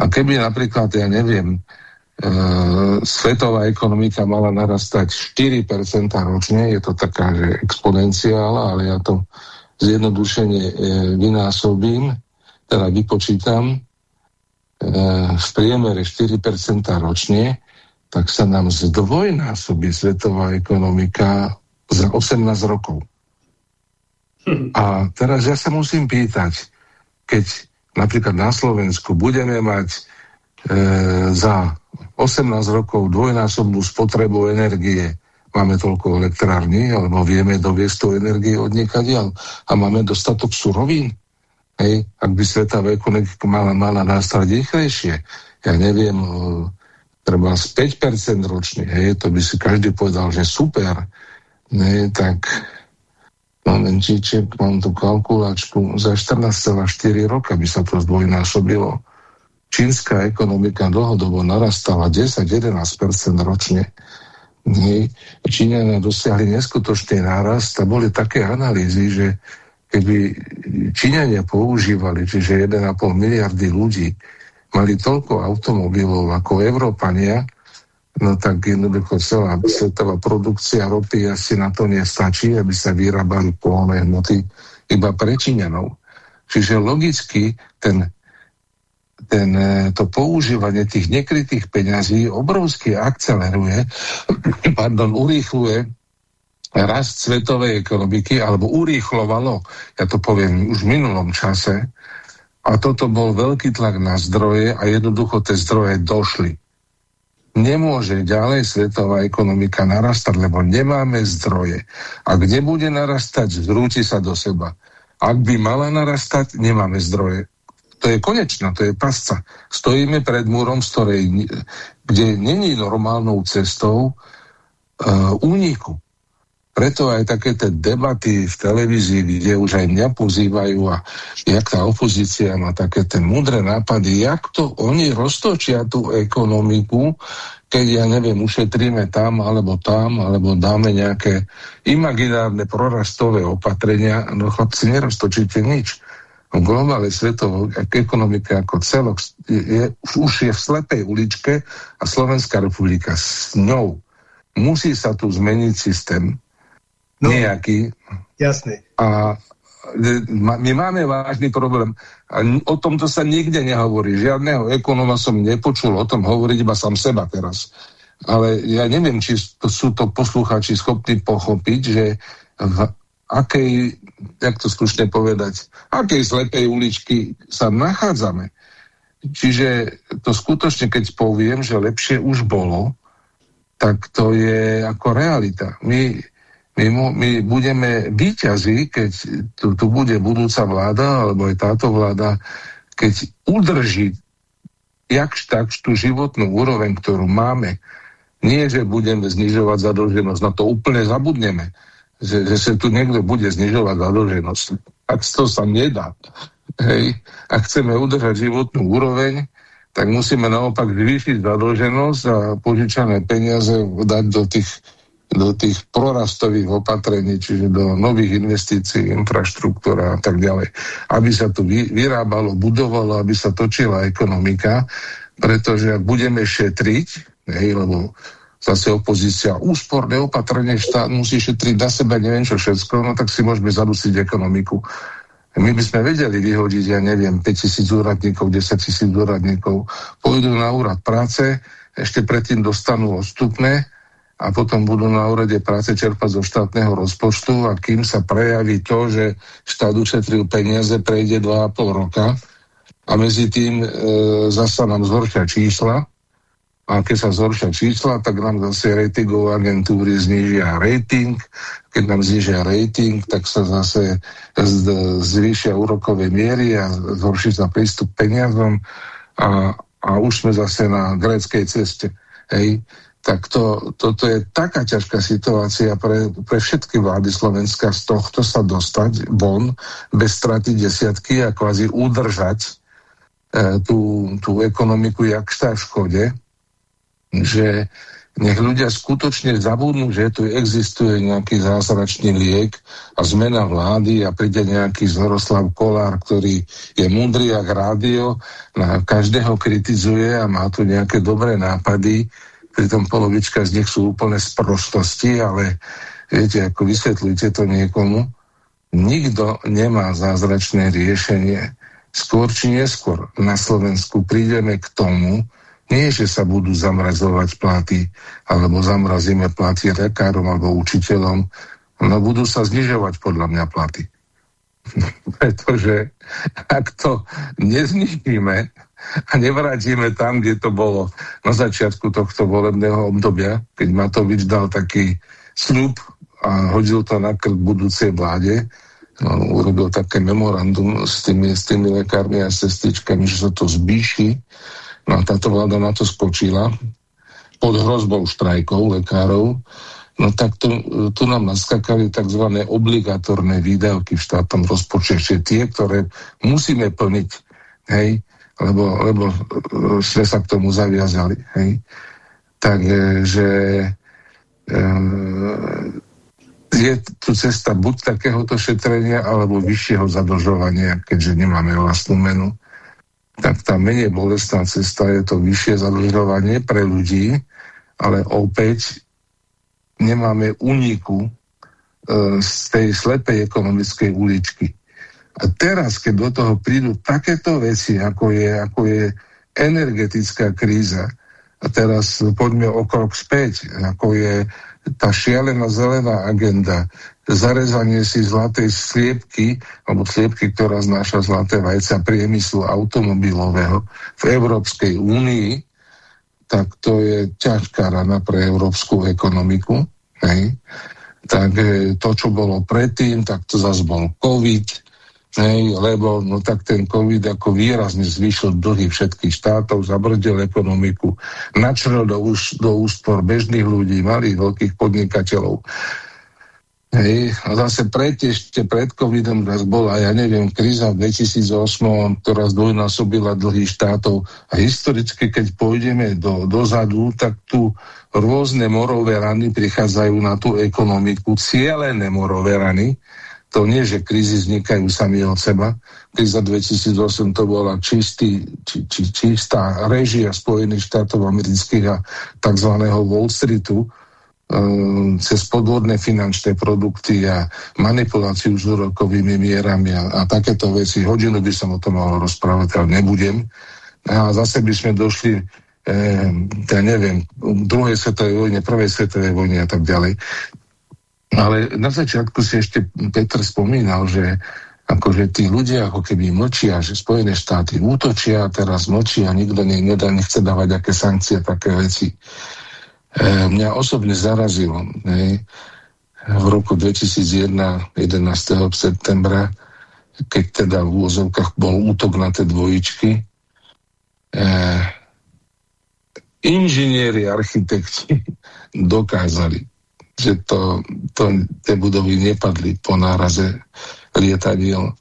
A keby napríklad, ja neviem, uh, svetová ekonomika mala narastať 4% ročne, je to taká, že exponenciála, ale ja to zjednodušene uh, vynásobím, teda vypočítam, v priemere 4% ročne, tak sa nám zdvojnásobí svetová ekonomika za 18 rokov. Hm. A teraz ja sa musím pýtať, keď napríklad na Slovensku budeme mať e, za 18 rokov dvojnásobnú spotrebu energie, máme toľko elektrární, alebo vieme doviesť tú energie od niekadia a máme dostatok surovín, Hej, ak by svetová ekonomika mala, mala nastať rýchlejšie, ja neviem, treba z 5% ročne, hej, to by si každý povedal, že super, ne, tak momentíček, mám tú kalkulačku, za 14,4 roka by sa to zdvojnásobilo. Čínska ekonomika dlhodobo narastala 10-11% ročne. Číňania dosiahli neskutočný nárast a boli také analýzy, že keby Číňania používali, čiže 1,5 miliardy ľudí, mali toľko automobilov ako Európania, no tak jednoducho celá svetová produkcia ropy asi na to nestačí, aby sa vyrábali polné hmoty iba pre. Čiže logicky ten, ten, e, to používanie tých nekrytých peňazí obrovsky akceleruje, pardon, urýchluje rast svetovej ekonomiky, alebo urýchlovalo, ja to poviem už v minulom čase, a toto bol veľký tlak na zdroje a jednoducho tie zdroje došli. Nemôže ďalej svetová ekonomika narastať, lebo nemáme zdroje. A kde bude narastať, zrúti sa do seba. Ak by mala narastať, nemáme zdroje. To je konečná, to je pasca. Stojíme pred múrom, z ktorej, kde není normálnou cestou uh, úniku. Preto aj také tie debaty v televízii, kde už aj mňa pozývajú a jak tá opozícia má také tie múdre nápady, jak to oni roztočia tú ekonomiku, keď ja neviem, ušetríme tam alebo tam, alebo dáme nejaké imaginárne prorastové opatrenia, no chlapci, neroztočíte nič. V globálnej svetovej ekonomike ako celok je, už je v slepej uličke a Slovenská republika s ňou. Musí sa tu zmeniť systém, no, nejaký. Jasný. A my máme vážny problém. A o tomto sa nikde nehovorí. Žiadneho ekonóma som nepočul o tom hovoriť iba sám seba teraz. Ale ja neviem, či sú to poslucháči schopní pochopiť, že v akej, jak to slušne povedať, akej slepej uličky sa nachádzame. Čiže to skutočne, keď poviem, že lepšie už bolo, tak to je ako realita. My my, my budeme výťazí, keď tu, tu bude budúca vláda, alebo aj táto vláda, keď udrží jakž tak tú životnú úroveň, ktorú máme. Nie, že budeme znižovať zadlženosť, na to úplne zabudneme, že, že sa tu niekto bude znižovať zadlženosť. Ak to sa nedá, hej, ak chceme udržať životnú úroveň, tak musíme naopak zvýšiť zadlženosť a požičané peniaze dať do tých do tých prorastových opatrení, čiže do nových investícií, infraštruktúra a tak ďalej. Aby sa tu vyrábalo, budovalo, aby sa točila ekonomika, pretože ak budeme šetriť, hej, lebo zase opozícia, úsporné opatrenie štát musí šetriť na sebe neviem čo všetko, no tak si môžeme zadusiť ekonomiku. My by sme vedeli vyhodiť, ja neviem, 5 tisíc úradníkov, 10 tisíc úradníkov, pôjdu na úrad práce, ešte predtým dostanú odstupné, a potom budú na úrade práce čerpať zo štátneho rozpočtu a kým sa prejaví to, že štát ušetril peniaze, prejde 2,5 roka a medzi tým e, zasa nám zhoršia čísla a keď sa zhoršia čísla, tak nám zase ratingové agentúry znižia rating. Keď nám znižia rating, tak sa zase zvýšia úrokové miery a zhorší sa prístup peniazom a, a už sme zase na gréckej ceste. Hej tak to, toto je taká ťažká situácia pre, pre všetky vlády Slovenska z tohto sa dostať von bez straty desiatky a kvázi udržať e, tú, tú ekonomiku jak v škode. že nech ľudia skutočne zabudnú, že tu existuje nejaký zázračný liek a zmena vlády a príde nejaký Zoroslav Kolár, ktorý je múdry jak rádio, na každého kritizuje a má tu nejaké dobré nápady, pritom polovička z nich sú úplne sprostosti, ale viete, ako vysvetľujte to niekomu. Nikto nemá zázračné riešenie. Skôr či neskôr na Slovensku prídeme k tomu, nie, že sa budú zamrazovať platy, alebo zamrazíme platy lekárom alebo učiteľom, no budú sa znižovať podľa mňa platy. Pretože ak to neznižíme a nevrátime tam, kde to bolo na začiatku tohto volebného obdobia, keď Matovič dal taký sľub a hodil to na krk budúcej vláde, no, urobil také memorandum s tými, s tými lekármi a sestričkami, že sa to zvýši No a táto vláda na to skočila pod hrozbou štrajkov lekárov, no tak tu, tu nám naskakali tzv. obligatorné výdavky v štátnom rozpočte, tie, ktoré musíme plniť, hej, lebo, lebo e, sme sa k tomu zaviazali, hej. Takže e, je tu cesta buď takéhoto šetrenia, alebo vyššieho zadlžovania, keďže nemáme vlastnú menu tak tá menej bolestná cesta je to vyššie zadlžovanie pre ľudí, ale opäť nemáme úniku e, z tej slepej ekonomickej uličky. A teraz, keď do toho prídu takéto veci, ako je, ako je energetická kríza, a teraz poďme o krok späť, ako je tá šialená zelená agenda, zarezanie si zlatej sliepky, alebo sliepky, ktorá znáša zlaté vajca priemyslu automobilového v Európskej únii, tak to je ťažká rana pre európsku ekonomiku. Hej. Tak e, to, čo bolo predtým, tak to zase bol COVID, hej, lebo no tak ten COVID ako výrazne zvýšil dlhy všetkých štátov, zabrdil ekonomiku, načrel do, do úspor bežných ľudí, malých, veľkých podnikateľov. Hej, a zase pred, ešte pred covidom raz bola, ja neviem, kríza v 2008, ktorá zdvojnásobila dlhý štátov a historicky, keď pôjdeme do, dozadu, tak tu rôzne morové rany prichádzajú na tú ekonomiku, cielené morové rany, to nie, že krízy vznikajú sami od seba. Kríza 2008 to bola čistý, či, či, čistá režia Spojených štátov amerických a tzv. Wall Streetu, Ehm, cez podvodné finančné produkty a manipuláciu s úrokovými mierami a, a takéto veci. Hodinu by som o tom mohol rozprávať, ale nebudem. A zase by sme došli, e, ja neviem, druhej svetovej vojne, prvej svetovej vojne a tak ďalej. Ale na začiatku si ešte Petr spomínal, že akože tí ľudia ako keby mlčia, že Spojené štáty útočia, teraz mlčia, nikto ne, nedá, nechce dávať aké sankcie, také veci. E, mňa osobne zarazilo hej, v roku 2001, 11. septembra, keď teda v úvozovkách bol útok na tie dvojičky, e, inžinieri, architekti dokázali, že to, to, tie budovy nepadli po náraze lietadiel,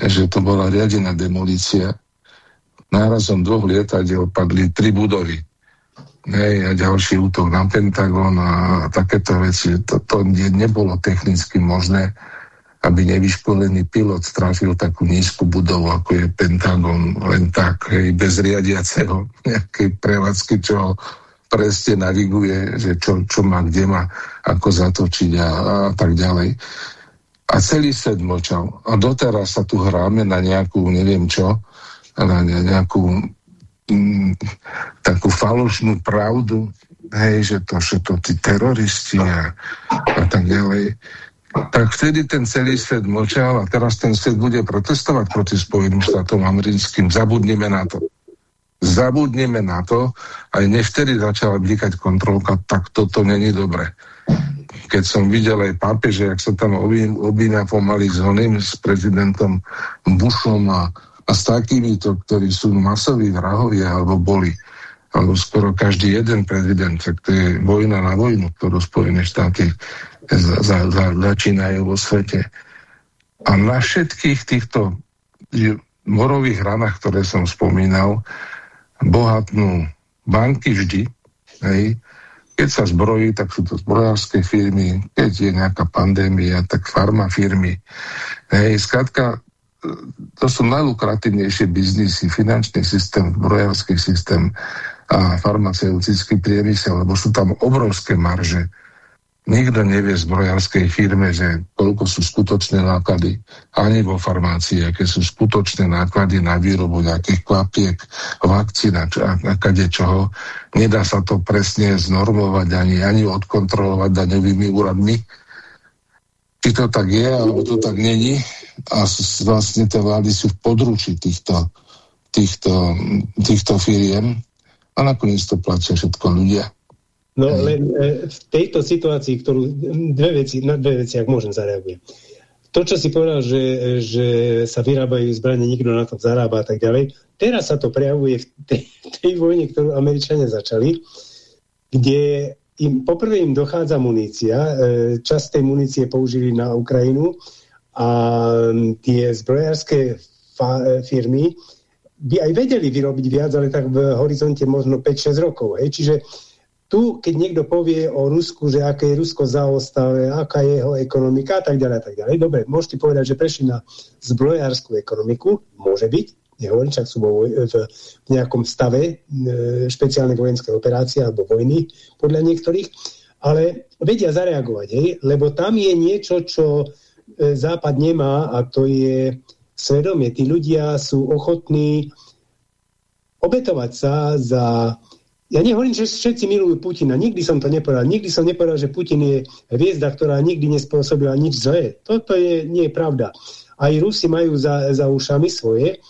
že to bola riadená demolícia. Nárazom dvoch lietadiel padli tri budovy hej, a ďalší útok na Pentagon a takéto veci. To, ne, nebolo technicky možné, aby nevyškolený pilot trafil takú nízku budovu, ako je Pentagon, len tak, hej, bez riadiaceho nejakej prevádzky, čo presne naviguje, že čo, čo má, kde má, ako zatočiť a, a tak ďalej. A celý svet mlčal. A doteraz sa tu hráme na nejakú, neviem čo, na nejakú Mm, takú falošnú pravdu, hej, že to to tí teroristi a, a tak ďalej, tak vtedy ten celý svet mlčal a teraz ten svet bude protestovať proti Spojeným štátom americkým. Zabudneme na to. Zabudneme na to, aj než vtedy začala blikať kontrolka, tak toto není dobre. Keď som videl aj pápeže, jak sa tam obína pomaly s oným, s prezidentom Bushom a a s takýmito, ktorí sú masoví vrahovia alebo boli, alebo skoro každý jeden prezident, tak to je vojna na vojnu, ktorú Spojené štáty za, za, za, začínajú vo svete. A na všetkých týchto morových ranách, ktoré som spomínal, bohatnú banky vždy, Hej. Keď sa zbrojí, tak sú to zbrojárske firmy, keď je nejaká pandémia, tak farmafirmy. Hej, skrátka, to sú najlukratívnejšie biznisy, finančný systém, zbrojársky systém a farmaceutický priemysel, lebo sú tam obrovské marže. Nikto nevie v zbrojárskej firme, že koľko sú skutočné náklady, ani vo farmácii, aké sú skutočné náklady na výrobu nejakých klapiek, vakcín a, a kade čoho. Nedá sa to presne znormovať ani, ani odkontrolovať daňovými úradmi. Či to tak je, alebo to tak není. A vlastne tie vlády sú v područí týchto, týchto, týchto firiem a nakoniec to platia všetko ľudia. No len e, v tejto situácii, ktorú dve veci, na dve veci, ak môžem zareagujem. To, čo si povedal, že, že sa vyrábajú zbranie, nikto na to zarába a tak ďalej, teraz sa to prejavuje v tej, tej vojne, ktorú Američania začali, kde im, poprvé im dochádza munícia, e, časť tej munície použili na Ukrajinu a tie zbrojárske firmy by aj vedeli vyrobiť viac, ale tak v horizonte možno 5-6 rokov. Hej. Čiže tu, keď niekto povie o Rusku, že aké je Rusko zaostave, aká je jeho ekonomika a tak ďalej, a tak ďalej. Dobre, môžete povedať, že prešli na zbrojárskú ekonomiku, môže byť, nehovorím, čak sú vo, v, v nejakom stave e, špeciálnej vojenskej operácie alebo vojny, podľa niektorých, ale vedia zareagovať, hej? lebo tam je niečo, čo e, Západ nemá a to je svedomie. Tí ľudia sú ochotní obetovať sa za ja nehovorím, že všetci milujú Putina. Nikdy som to nepovedal. Nikdy som nepovedal, že Putin je hviezda, ktorá nikdy nespôsobila nič zlé. Toto je, nie je pravda. Aj Rusi majú za, za ušami svoje,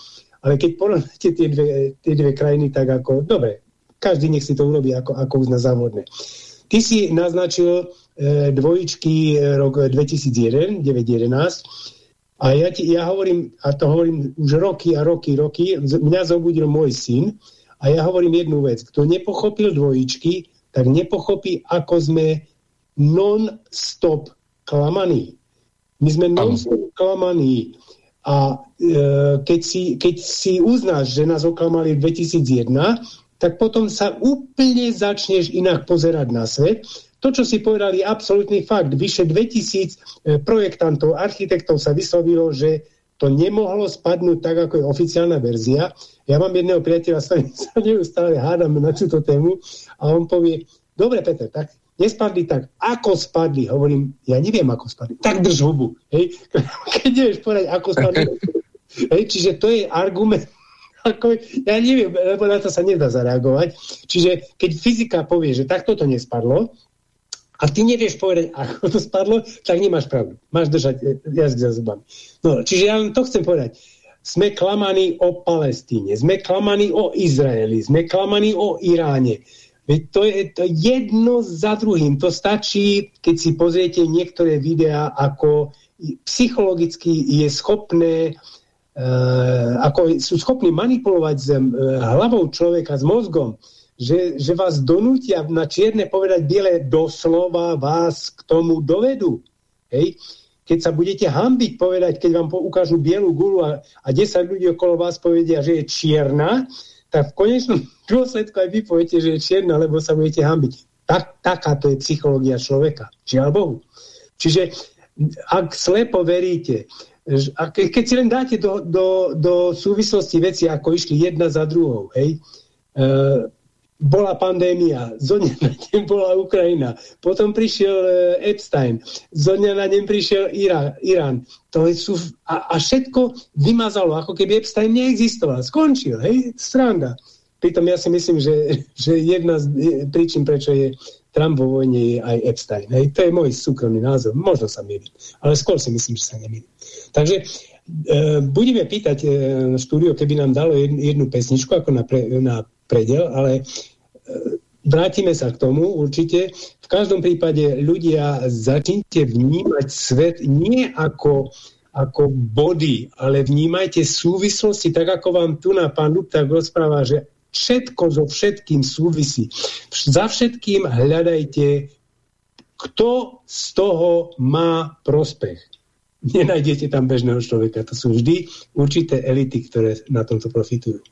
ale keď porovnáte tie dve, tie dve krajiny, tak ako, dobre, každý nech si to urobí, ako, ako uzna závodné. Ty si naznačil e, dvojičky e, rok 2001, 911, a ja, ti, ja hovorím, a to hovorím už roky a roky, roky, mňa zobudil môj syn, a ja hovorím jednu vec. Kto nepochopil dvojičky, tak nepochopí, ako sme non-stop klamaní. My sme non-stop klamaní. A e, keď, si, keď si uznáš, že nás oklamali v 2001, tak potom sa úplne začneš inak pozerať na svet. To, čo si povedali, je absolútny fakt. Vyše 2000 e, projektantov, architektov sa vyslovilo, že to nemohlo spadnúť tak, ako je oficiálna verzia. Ja mám jedného priateľa, sa, sa neustále hádame na túto tému a on povie, dobre Peter, tak nespadli tak, ako spadli. Hovorím, ja neviem, ako spadli. Tak drž hubu. Hej? Keď nevieš povedať, ako spadli. Hej? Čiže to je argument, ako, ja neviem, lebo na to sa nedá zareagovať. Čiže keď fyzika povie, že takto to nespadlo, a ty nevieš povedať, ako to spadlo, tak nemáš pravdu. Máš držať e, jazyk za zubami. No, čiže ja len to chcem povedať. Sme klamaní o Palestíne, sme klamaní o Izraeli, sme klamaní o Iráne. To je to jedno za druhým. To stačí, keď si pozriete niektoré videá, ako psychologicky je schopné Uh, ako sú schopní manipulovať s uh, hlavou človeka, s mozgom že, že vás donútia na čierne povedať biele doslova vás k tomu dovedú. Hej? Keď sa budete hambiť povedať, keď vám ukážu bielu gulu a, a 10 ľudí okolo vás povedia, že je čierna, tak v konečnom dôsledku aj vy poviete, že je čierna, lebo sa budete hambiť. Tak, takáto je psychológia človeka. Žiaľ Bohu. Čiže ak slepo veríte, a keď si len dáte do, do, do súvislosti veci, ako išli jedna za druhou, hej, e, bola pandémia, zo dňa na deň bola Ukrajina, potom prišiel e, Epstein, zo dňa na deň prišiel Irán. A, a všetko vymazalo, ako keby Epstein neexistoval. Skončil, hej, stranda. Pritom ja si myslím, že, že jedna z príčin, prečo je Trump vo vojne, je aj Epstein. Hej. To je môj súkromný názor. Možno sa milím, ale skôr si myslím, že sa nemýlim. Takže e, budeme pýtať e, štúdio, keby nám dalo jednu pesničku ako na, pre, na predel, ale vrátime sa k tomu určite. V každom prípade ľudia začnite vnímať svet nie ako, ako body, ale vnímajte súvislosti, tak ako vám tu na pán Lupták rozpráva, že všetko so všetkým súvisí. Za všetkým hľadajte, kto z toho má prospech. Nenájdete tam bežného človeka. To sú vždy určité elity, ktoré na tomto profitujú.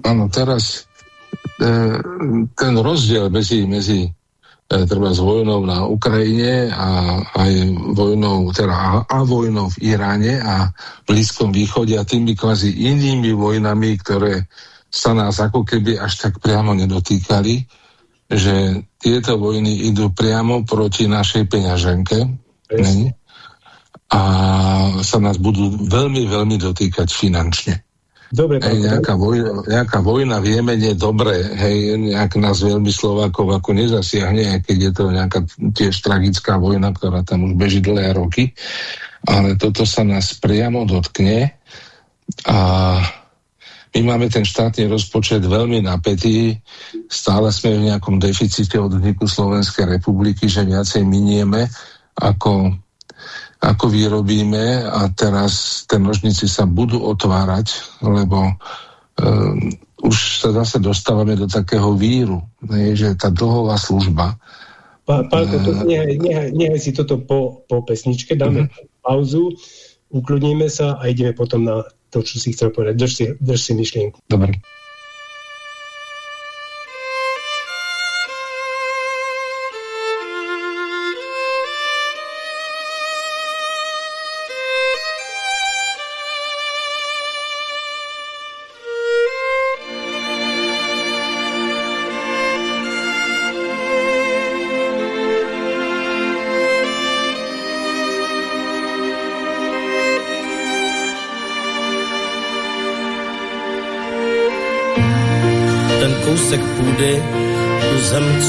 Áno, teraz ten rozdiel medzi, medzi E, treba s vojnou na Ukrajine a aj vojnou, teda a, a vojnou v Iráne a v Blízkom východe a tými kvázi inými vojnami, ktoré sa nás ako keby až tak priamo nedotýkali, že tieto vojny idú priamo proti našej peňaženke a sa nás budú veľmi, veľmi dotýkať finančne. Dobre, hej, nejaká, vojna, nejaká vojna v Jemene, dobre, hej, nejak nás veľmi Slovákov ako nezasiahne, keď je to nejaká tiež tragická vojna, ktorá tam už beží dlhé roky, ale toto sa nás priamo dotkne a my máme ten štátny rozpočet veľmi napätý, stále sme v nejakom deficite od vzniku Slovenskej republiky, že viacej minieme, ako ako vyrobíme a teraz tie nožnice sa budú otvárať, lebo um, už sa zase dostávame do takého víru, ne, že tá dlhová služba. Pálko, to, uh, nehaj, nehaj, nehaj si toto po, po pesničke, dáme mhm. -huh. pauzu, ukludníme sa a ideme potom na to, čo si chcel povedať. Drž si, drž si myšlienku. Dobre.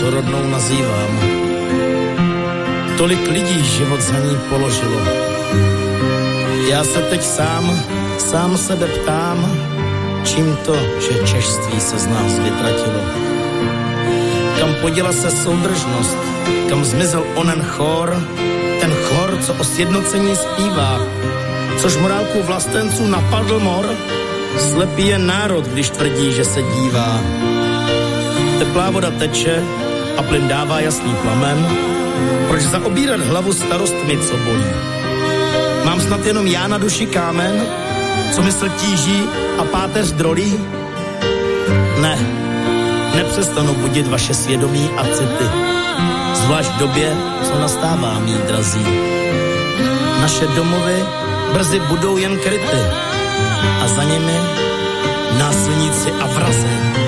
Co rodnou nazývám. Tolik lidí život za ní položilo. Já se teď sám, sám sebe ptám, čím to, že češství se z nás vytratilo. Kam poděla se soudržnost, kam zmizel onen chor, ten chor, co o sjednocení zpívá, což morálku vlastenců napadl mor, slepý je národ, když tvrdí, že se dívá. Teplá voda teče, a plyn dává jasný plamen, proč zaobírat hlavu starostmi, co bolí? Mám snad jenom já na duši kámen, co mysl tíží a páteř drolí? Ne, nepřestanu budit vaše svědomí a city, zvlášť v době, co nastává, mý drazí. Naše domovy brzy budou jen kryty a za nimi násilníci a vrazy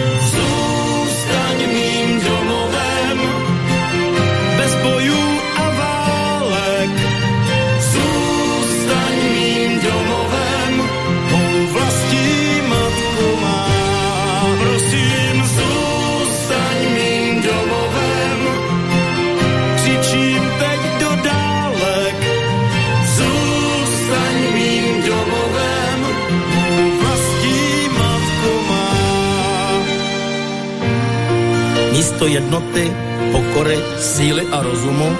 místo jednoty, pokory, síly a rozumu,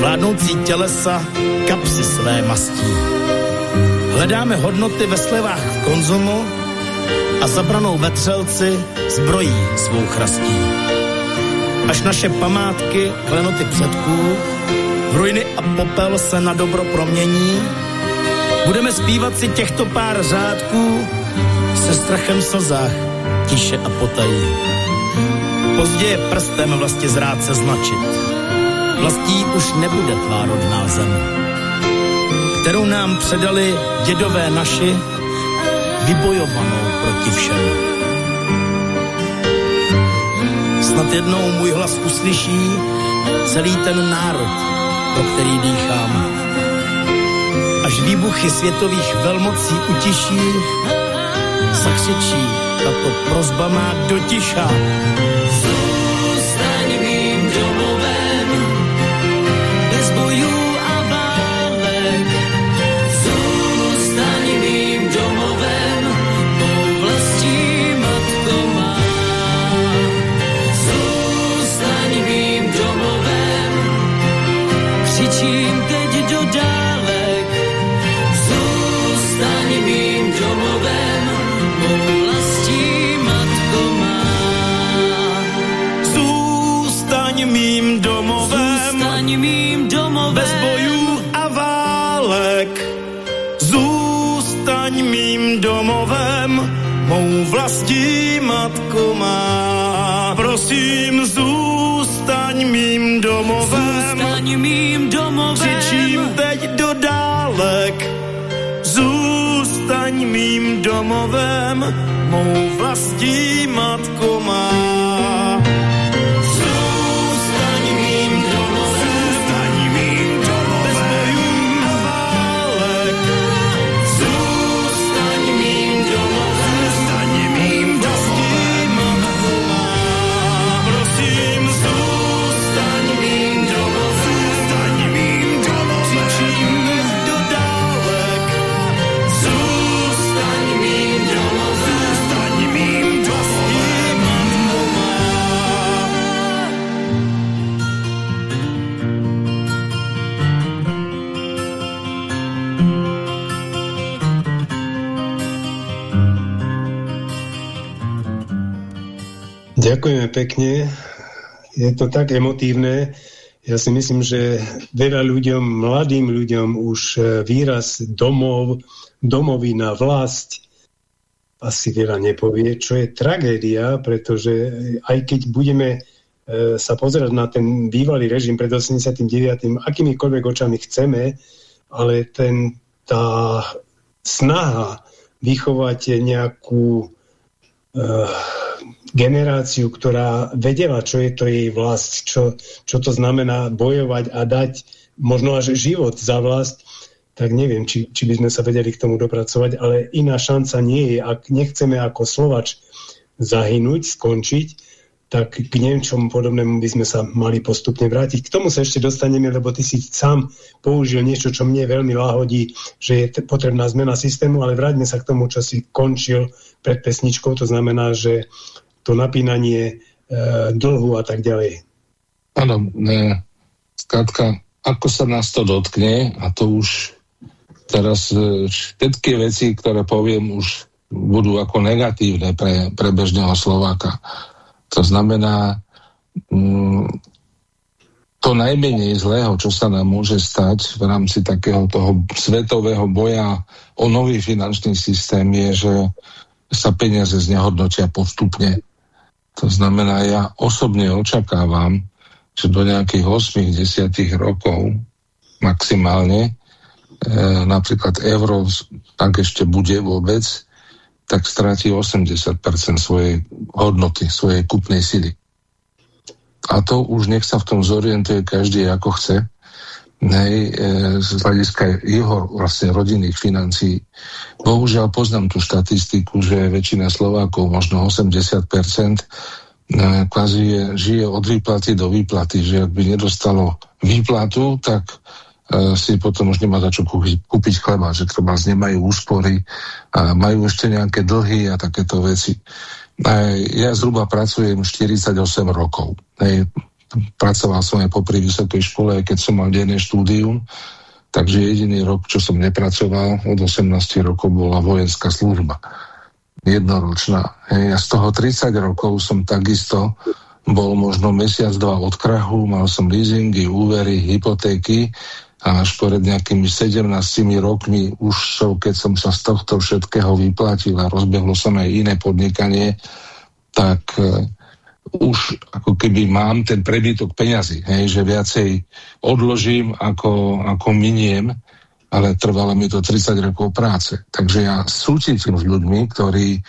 vládnoucí tělesa kapsy své mastí. Hledáme hodnoty ve slevách konzumu a zabranou vetřelci zbrojí svou chrastí. Až naše památky, klenoty předků, v ruiny a popel se na dobro promění, budeme zpívat si těchto pár řádků se strachem v slzách, tiše a potají. Pozdě je prstem vlastně zrát se značit. Vlastí už nebude tvá rodná zem, kterou nám předali dědové naši, vybojovanou proti všem. Snad jednou můj hlas uslyší celý ten národ, pro který dýchám. Až výbuchy světových velmocí utiší, zakřičí, tato prozba má dotiša. vlastí more pekne. Je to tak emotívne. Ja si myslím, že veľa ľuďom, mladým ľuďom už e, výraz domov, domovina, vlast asi veľa nepovie, čo je tragédia, pretože aj keď budeme e, sa pozerať na ten bývalý režim pred 89. akýmikoľvek očami chceme, ale ten, tá snaha vychovať nejakú uh, generáciu, ktorá vedela, čo je to jej vlast, čo, čo to znamená bojovať a dať možno až život za vlast, tak neviem, či, či by sme sa vedeli k tomu dopracovať, ale iná šanca nie je. Ak nechceme ako Slovač zahynúť, skončiť, tak k niečomu podobnému by sme sa mali postupne vrátiť. K tomu sa ešte dostaneme, lebo ty si sám použil niečo, čo mne veľmi láhodí, že je potrebná zmena systému, ale vráťme sa k tomu, čo si končil pred pesničkou, to znamená, že to napínanie e, dlhu a tak ďalej. Áno, ne, skrátka, ako sa nás to dotkne, a to už teraz e, všetky veci, ktoré poviem, už budú ako negatívne pre, pre bežného Slováka. To znamená, mm, to najmenej zlého, čo sa nám môže stať v rámci takého toho svetového boja o nový finančný systém je, že sa peniaze znehodnotia postupne. To znamená, ja osobne očakávam, že do nejakých 8-10 rokov maximálne, e, napríklad euro, tak ešte bude vôbec, tak stráti 80% svojej hodnoty, svojej kupnej sily. A to už nech sa v tom zorientuje každý ako chce, nej, e, z hľadiska jeho vlastne rodinných financií. Bohužiaľ poznám tú štatistiku, že väčšina Slovákov, možno 80%, e, kvázi je, žije od výplaty do výplaty, že ak by nedostalo výplatu, tak e, si potom už nemá za čo kúpiť, kúpiť chleba, že treba nemajú úspory a majú ešte nejaké dlhy a takéto veci. Ja zhruba pracujem 48 rokov. Hej, pracoval som aj popri vysokej škole, keď som mal denné štúdium, takže jediný rok, čo som nepracoval, od 18 rokov bola vojenská služba. Jednoročná. Hej, a z toho 30 rokov som takisto bol možno mesiac, dva od krachu, mal som leasingy, úvery, hypotéky a až pred nejakými 17 rokmi už keď som sa z tohto všetkého vyplatil a rozbehlo som aj iné podnikanie, tak už ako keby mám ten prebytok peňazí, hej, že viacej odložím ako, ako miniem, ale trvalo mi to 30 rokov práce. Takže ja súcitím s ľuďmi, ktorí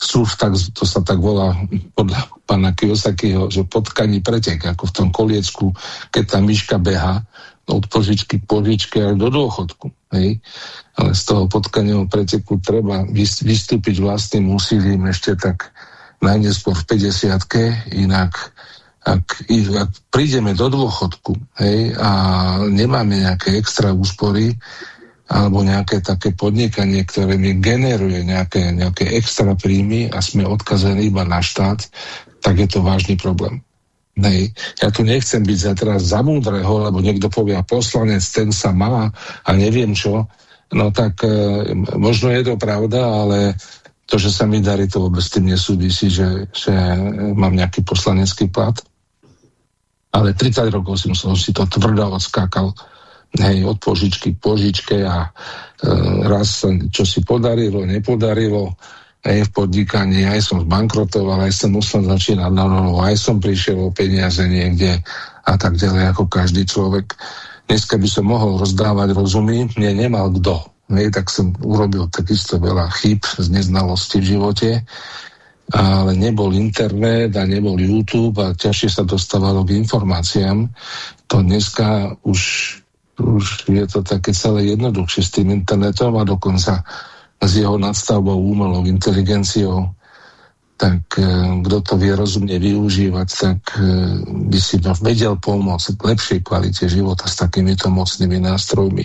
sú v tak, to sa tak volá podľa pána Kiyosakiho, že potkaní pretek, ako v tom koliecku, keď tá myška beha od požičky k požičke aj do dôchodku. Hej? Ale z toho potkaného preteku treba vystúpiť vlastným úsilím ešte tak najneskôr v 50 inak ak, ak prídeme do dôchodku hej, a nemáme nejaké extra úspory alebo nejaké také podnikanie, ktoré mi generuje nejaké, nejaké extra príjmy a sme odkazení iba na štát, tak je to vážny problém. Hej. Ja tu nechcem byť za teraz za múdreho, lebo niekto povie, poslanec, ten sa má a neviem čo. No tak e, možno je to pravda, ale to, že sa mi darí, to vôbec tým nesúvisí, že, že mám nejaký poslanecký plat. Ale 30 rokov som, som si to tvrdo odskákal hej, od požičky k požičke a e, raz sa čo si podarilo, nepodarilo. aj v podnikaní, aj som zbankrotoval, aj som musel začínať na novo, aj som prišiel o peniaze niekde a tak ďalej ako každý človek. Dneska by som mohol rozdávať rozumy, mne nemal kto. Hej, tak som urobil takisto veľa chyb z neznalosti v živote, ale nebol internet a nebol YouTube a ťažšie sa dostávalo k informáciám. To dneska už, už je to také celé jednoduchšie s tým internetom a dokonca s jeho nadstavbou umelou inteligenciou tak e, kto to vie rozumne využívať, tak e, by si vedel pomôcť k lepšej kvalite života s takýmito mocnými nástrojmi.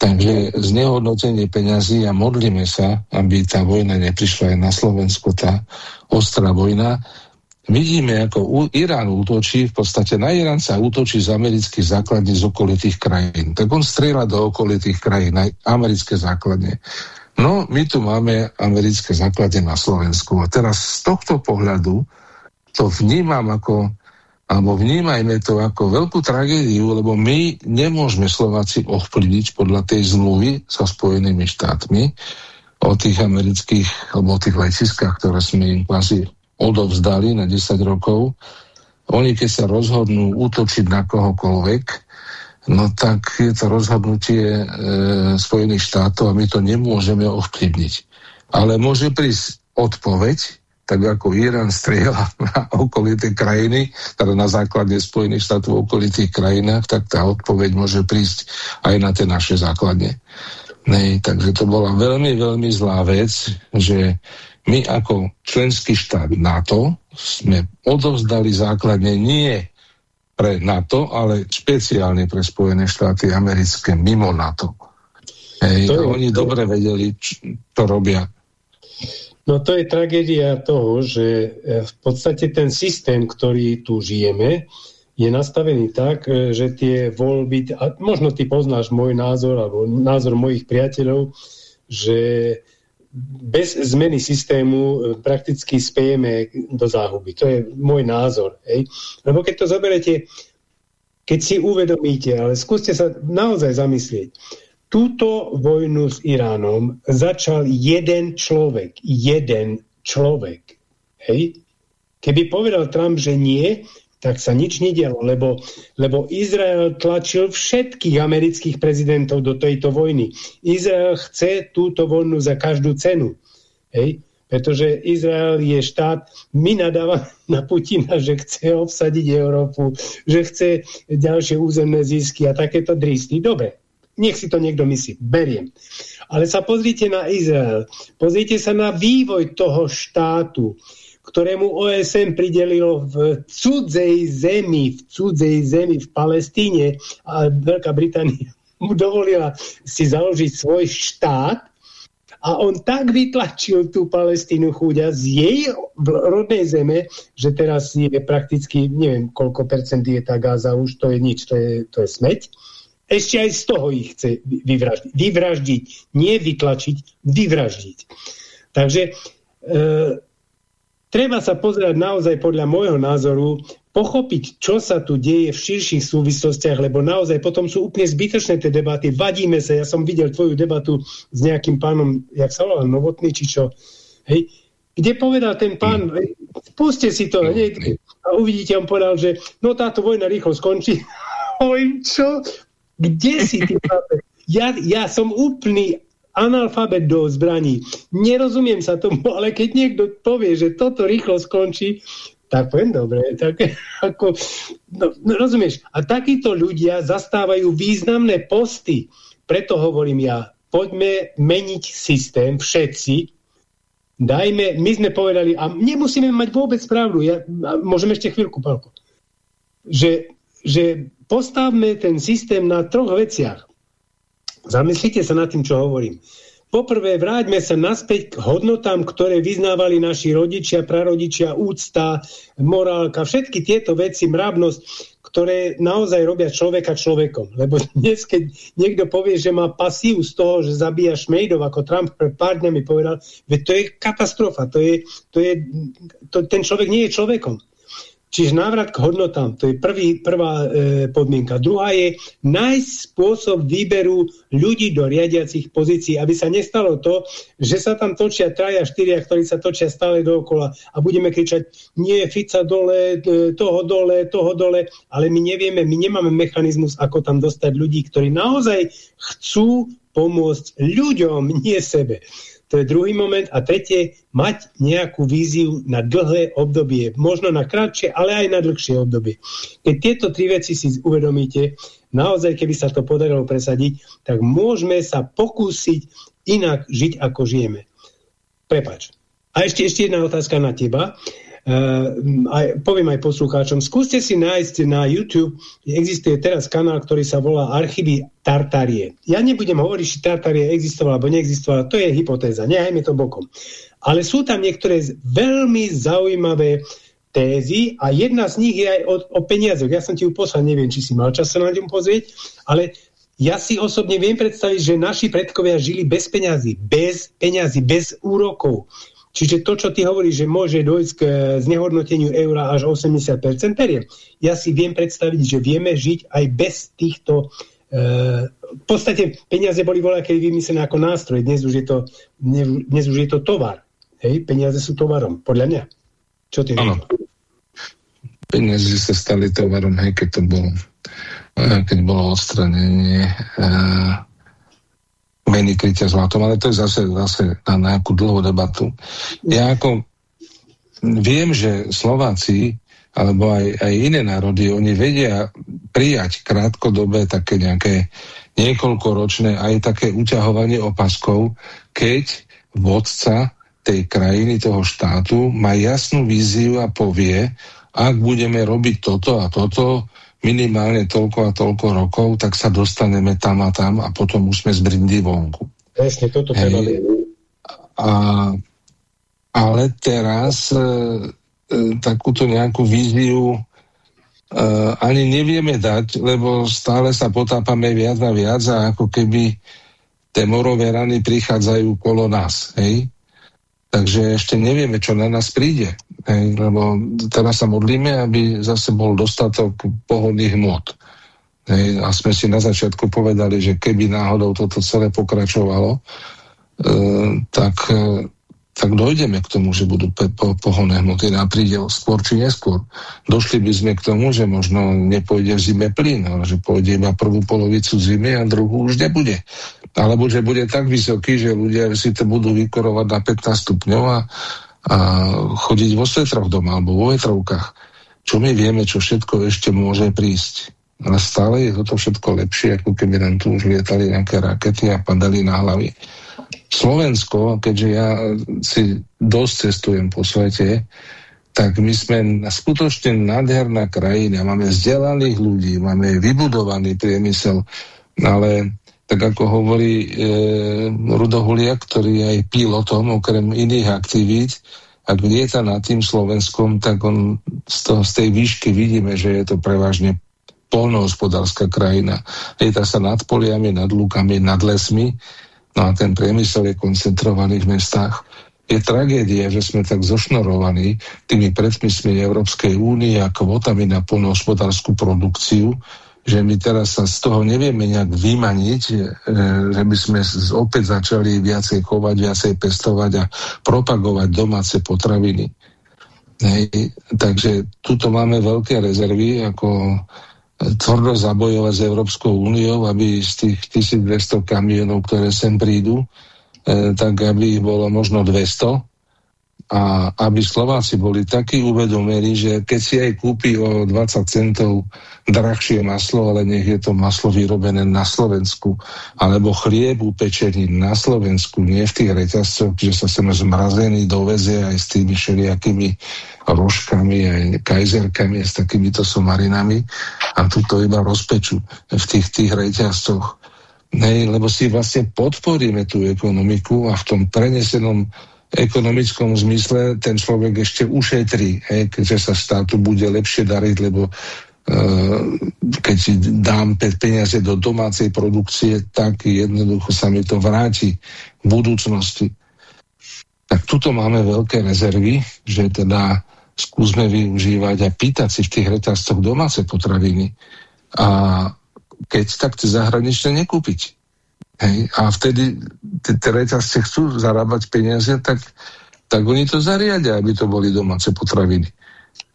Takže znehodnotenie peňazí a modlíme sa, aby tá vojna neprišla aj na Slovensko, tá ostrá vojna. Vidíme, ako Irán útočí, v podstate na Irán sa útočí z amerických základní z okolitých krajín. Tak on strieľa do okolitých krajín, aj americké základne. No, my tu máme americké základne na Slovensku. A teraz z tohto pohľadu to vnímam ako alebo vnímajme to ako veľkú tragédiu, lebo my nemôžeme Slováci ovplyvniť podľa tej zmluvy so Spojenými štátmi o tých amerických, alebo o tých letiskách, ktoré sme im quasi odovzdali na 10 rokov. Oni, keď sa rozhodnú útočiť na kohokoľvek, no tak je to rozhodnutie e, Spojených štátov a my to nemôžeme ovplyvniť. Ale môže prísť odpoveď, tak ako Irán strieľa na okolité krajiny, teda na základe Spojených štátov v okolitých krajinách, tak tá odpoveď môže prísť aj na tie naše základne. Nej, takže to bola veľmi, veľmi zlá vec, že my ako členský štát NATO sme odovzdali základne nie pre NATO, ale špeciálne pre Spojené štáty americké mimo NATO. Hej, to je, oni to... dobre vedeli, čo robia. No to je tragédia toho, že e, v podstate ten systém, ktorý tu žijeme, je nastavený tak, e, že tie voľby, a možno ty poznáš môj názor alebo názor mojich priateľov, že bez zmeny systému e, prakticky spejeme do záhuby. To je môj názor. Hej? Lebo keď to zoberete, keď si uvedomíte, ale skúste sa naozaj zamyslieť, túto vojnu s Iránom začal jeden človek. Jeden človek. Hej? Keby povedal Trump, že nie, tak sa nič nedialo, lebo, lebo Izrael tlačil všetkých amerických prezidentov do tejto vojny. Izrael chce túto vojnu za každú cenu. Hej? Pretože Izrael je štát, my nadávame na Putina, že chce obsadiť Európu, že chce ďalšie územné zisky a takéto dristy. Dobre, nech si to niekto myslí, beriem. Ale sa pozrite na Izrael, pozrite sa na vývoj toho štátu, ktorému OSM pridelilo v cudzej zemi, v cudzej zemi v Palestíne. A Veľká Británia mu dovolila si založiť svoj štát. A on tak vytlačil tú Palestínu chúďa z jej rodnej zeme, že teraz je prakticky, neviem koľko percent je tá Gáza už, to je nič, to je, to je smeť ešte aj z toho ich chce vyvraždiť. Vyvraždiť, nie vytlačiť, vyvraždiť. Takže e, treba sa pozerať naozaj podľa môjho názoru, pochopiť, čo sa tu deje v širších súvislostiach, lebo naozaj potom sú úplne zbytočné tie debaty. Vadíme sa, ja som videl tvoju debatu s nejakým pánom, jak sa volal, Novotný, či čo, hej, kde povedal ten pán, mm. puste si to, hej, a uvidíte, on povedal, že no táto vojna rýchlo skončí. Oj, čo? Kde si ty ja, ja som úplný analfabet do zbraní. Nerozumiem sa tomu, ale keď niekto povie, že toto rýchlo skončí, tak poviem, dobre, tak ako, no, no, rozumieš, a takíto ľudia zastávajú významné posty, preto hovorím ja, poďme meniť systém, všetci, dajme, my sme povedali, a nemusíme mať vôbec pravdu, ja, môžeme ešte chvíľku, Palko, že, že postavme ten systém na troch veciach. Zamyslite sa nad tým, čo hovorím. Poprvé, vráťme sa naspäť k hodnotám, ktoré vyznávali naši rodičia, prarodičia, úcta, morálka, všetky tieto veci, mravnosť, ktoré naozaj robia človeka človekom. Lebo dnes, keď niekto povie, že má pasív z toho, že zabíja šmejdov, ako Trump pred pár dňami povedal, veď to je katastrofa, to je, to je, to, ten človek nie je človekom. Čiže návrat k hodnotám, to je prvý, prvá e, podmienka. Druhá je nájsť spôsob výberu ľudí do riadiacich pozícií, aby sa nestalo to, že sa tam točia traja, štyria, ktorí sa točia stále dookola a budeme kričať, nie, Fica dole, e, toho dole, toho dole, ale my nevieme, my nemáme mechanizmus, ako tam dostať ľudí, ktorí naozaj chcú pomôcť ľuďom, nie sebe. To je druhý moment. A tretie, mať nejakú víziu na dlhé obdobie. Možno na kratšie, ale aj na dlhšie obdobie. Keď tieto tri veci si uvedomíte, naozaj, keby sa to podarilo presadiť, tak môžeme sa pokúsiť inak žiť, ako žijeme. Prepač. A ešte, ešte jedna otázka na teba. Uh, aj, poviem aj poslucháčom, skúste si nájsť na YouTube, existuje teraz kanál, ktorý sa volá Archívy Tartarie. Ja nebudem hovoriť, či Tartarie existovala alebo neexistovala, to je hypotéza, nehajme to bokom. Ale sú tam niektoré veľmi zaujímavé tézy a jedna z nich je aj o, o peniazoch. Ja som ti ju poslal, neviem, či si mal čas sa na ňom pozrieť, ale ja si osobne viem predstaviť, že naši predkovia žili bez peňazí, bez peňazí, bez úrokov. Čiže to, čo ty hovoríš, že môže dojsť k znehodnoteniu eura až 80%, periem. Ja si viem predstaviť, že vieme žiť aj bez týchto Uh, v podstate peniaze boli voľa, keď vymyslené ako nástroj. Dnes už je to, dnes už je to tovar. Hej? Peniaze sú tovarom, podľa mňa. Čo ty Áno. Peniaze sa stali tovarom, hej, keď to bolo keď bolo odstranenie uh, meny krytia zlatom, ale to je zase, zase na nejakú dlhú debatu. Ja ako viem, že Slováci alebo aj, aj iné národy, oni vedia prijať krátkodobé také nejaké niekoľkoročné aj také uťahovanie opaskov, keď vodca tej krajiny, toho štátu má jasnú víziu a povie, ak budeme robiť toto a toto, minimálne toľko a toľko rokov, tak sa dostaneme tam a tam a potom už sme z brindy vonku. Presne, toto treba a, Ale teraz e, e, takúto nejakú víziu e, ani nevieme dať, lebo stále sa potápame viac a viac a ako keby tie morové rany prichádzajú kolo nás. Hej? Takže ešte nevieme, čo na nás príde. Hej, lebo teraz sa modlíme, aby zase bol dostatok pohodných hmot. Hej, a sme si na začiatku povedali, že keby náhodou toto celé pokračovalo, e, tak, e, tak dojdeme k tomu, že budú po, pohonné hmoty a príde skôr či neskôr. Došli by sme k tomu, že možno nepôjde v zime plyn, ale že pôjde iba prvú polovicu zimy a druhú už nebude alebo že bude tak vysoký, že ľudia si to budú vykorovať na 15 stupňov a, a chodiť vo svetroch doma alebo vo vetrovkách. Čo my vieme, čo všetko ešte môže prísť. Ale stále je toto všetko lepšie, ako keby nám tu už lietali nejaké rakety a padali na hlavy. Slovensko, keďže ja si dosť cestujem po svete, tak my sme skutočne nádherná krajina, máme vzdelaných ľudí, máme vybudovaný priemysel, ale tak ako hovorí e, Rudo ktorý je aj pilotom, okrem iných aktivít, ak lieta nad tým Slovenskom, tak on z, toho, z tej výšky vidíme, že je to prevažne polnohospodárska krajina. Lieta sa nad poliami, nad lúkami, nad lesmi, no a ten priemysel je koncentrovaný v mestách. Je tragédia, že sme tak zošnorovaní tými predpismi Európskej únie a kvotami na polnohospodárskú produkciu, že my teraz sa z toho nevieme nejak vymaniť, e, že by sme opäť začali viacej chovať, viacej pestovať a propagovať domáce potraviny. Hej. Takže tuto máme veľké rezervy, ako tvrdo zabojovať s Európskou úniou, aby z tých 1200 kamionov, ktoré sem prídu, e, tak aby ich bolo možno 200 a aby Slováci boli takí uvedomení, že keď si aj kúpi o 20 centov drahšie maslo, ale nech je to maslo vyrobené na Slovensku, alebo chlieb upečený na Slovensku, nie v tých reťazcoch, že sa sem zmrazený dovezie aj s tými všelijakými rožkami, aj kajzerkami, aj s takýmito somarinami a tuto iba rozpeču v tých, tých reťazcoch. Nej, lebo si vlastne podporíme tú ekonomiku a v tom prenesenom ekonomickom zmysle ten človek ešte ušetrí, hej, keďže sa štátu bude lepšie dariť, lebo uh, keď si dám peniaze do domácej produkcie, tak jednoducho sa mi to vráti v budúcnosti. Tak tuto máme veľké rezervy, že teda skúsme využívať a pýtať si v tých reťazcoch domáce potraviny a keď tak tie zahraničné nekúpiť. Hej? A vtedy tie reťazce chcú zarábať peniaze, tak, tak oni to zariadia, aby to boli domáce potraviny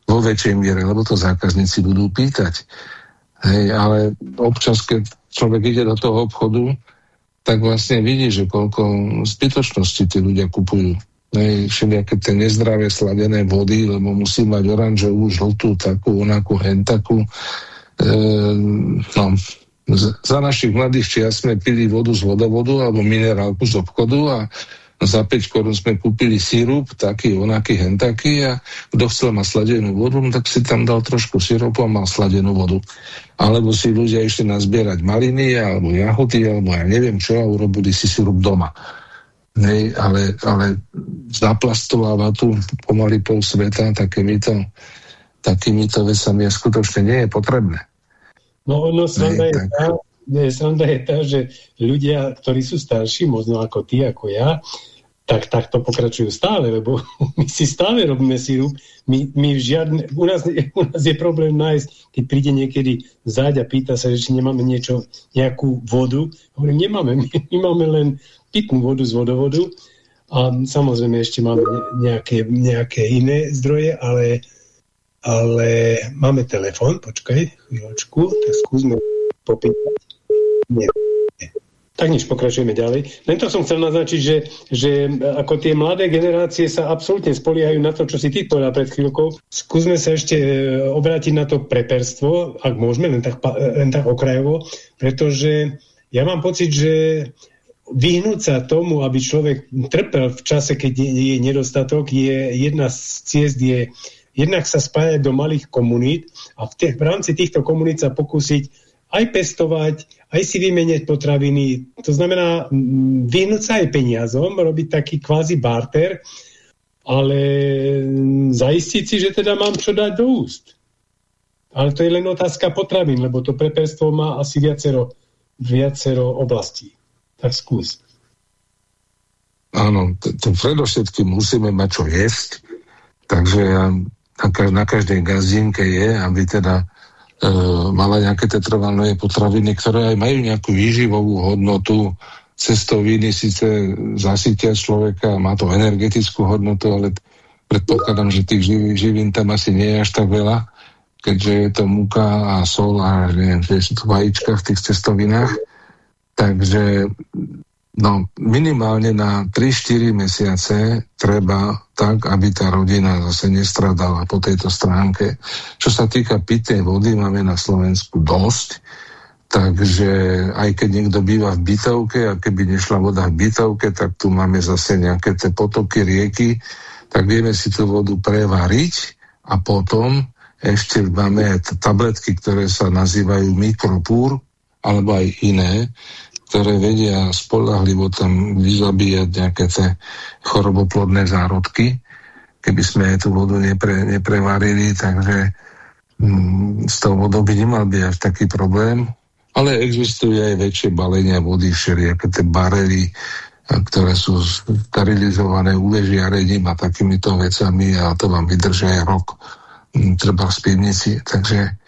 vo väčšej miere, lebo to zákazníci budú pýtať. Hej, ale občas, keď človek ide do toho obchodu, tak vlastne vidí, že koľko zbytočnosti tí ľudia kupujú. Všelijaké tie nezdravé sladené vody, lebo musí mať oranžovú, žltú, takú, onakú, hentaku. E, no, za našich mladých čias sme pili vodu z vodovodu alebo minerálku z obchodu a za 5 korún sme kúpili sírup, taký, onaký, hentaký a kto chcel mať sladenú vodu, no tak si tam dal trošku sírupu a mal sladenú vodu. Alebo si ľudia išli nazbierať maliny alebo jahody, alebo ja neviem čo a urobili si sírup doma. Nej, ale, ale zaplastováva tu pomaly pol sveta takýmito, takýmito vecami a skutočne nie je potrebné. No ono sa je tak... tá, nie, sranda je tá, že ľudia, ktorí sú starší, možno ako ty, ako ja, tak, tak to pokračujú stále, lebo my si stále robíme sirup. My, my žiadne, u, nás, u nás je problém nájsť, keď príde niekedy záď a pýta sa, že či nemáme niečo, nejakú vodu. Hovorím, nemáme, my, my máme len pitnú vodu z vodovodu a samozrejme ešte máme nejaké, nejaké iné zdroje, ale, ale máme telefon, počkaj chvíľočku, tak skúsme popýtať. Nie. Tak nič, pokračujeme ďalej. Len to som chcel naznačiť, že, že ako tie mladé generácie sa absolútne spoliehajú na to, čo si ty povedal pred chvíľkou. Skúsme sa ešte e, obrátiť na to preperstvo, ak môžeme, len tak, len tak okrajovo, pretože ja mám pocit, že vyhnúť sa tomu, aby človek trpel v čase, keď je, nedostatok, je jedna z ciest, je jednak sa spájať do malých komunít a v, te, v rámci týchto komunít sa pokúsiť aj pestovať, aj si vymeniať potraviny. To znamená vyhnúť sa aj peniazom, robiť taký kvázi barter, ale zaistiť si, že teda mám čo dať do úst. Ale to je len otázka potravín, lebo to preperstvo má asi viacero, viacero oblastí. Tak skús. Áno, predovšetkým musíme mať čo jesť, takže ja na, na každej gazdinke je, aby teda e, mala nejaké tie trvalé potraviny, ktoré aj majú nejakú výživovú hodnotu. Cestoviny síce zasytia človeka, má to energetickú hodnotu, ale predpokladám, že tých živ, živín tam asi nie je až tak veľa, keďže je to múka a sol a neviem, že sú to vajíčka v tých cestovinách. Takže No, minimálne na 3-4 mesiace treba tak, aby tá rodina zase nestradala po tejto stránke. Čo sa týka pitnej vody, máme na Slovensku dosť, takže aj keď niekto býva v bytovke a keby nešla voda v bytovke, tak tu máme zase nejaké tie potoky, rieky, tak vieme si tú vodu prevariť a potom ešte máme tabletky, ktoré sa nazývajú mikropúr, alebo aj iné, ktoré vedia spolahlivo tam vyzabíjať nejaké tie choroboplodné zárodky, keby sme tú vodu nepre, neprevarili, takže mm, s tou vodou by nemal byť až taký problém. Ale existujú aj väčšie balenia vody, všelijaké tie barely, ktoré sú sterilizované UV žiarením a takýmito vecami a to vám vydržia aj rok mm, treba v spivnici. Takže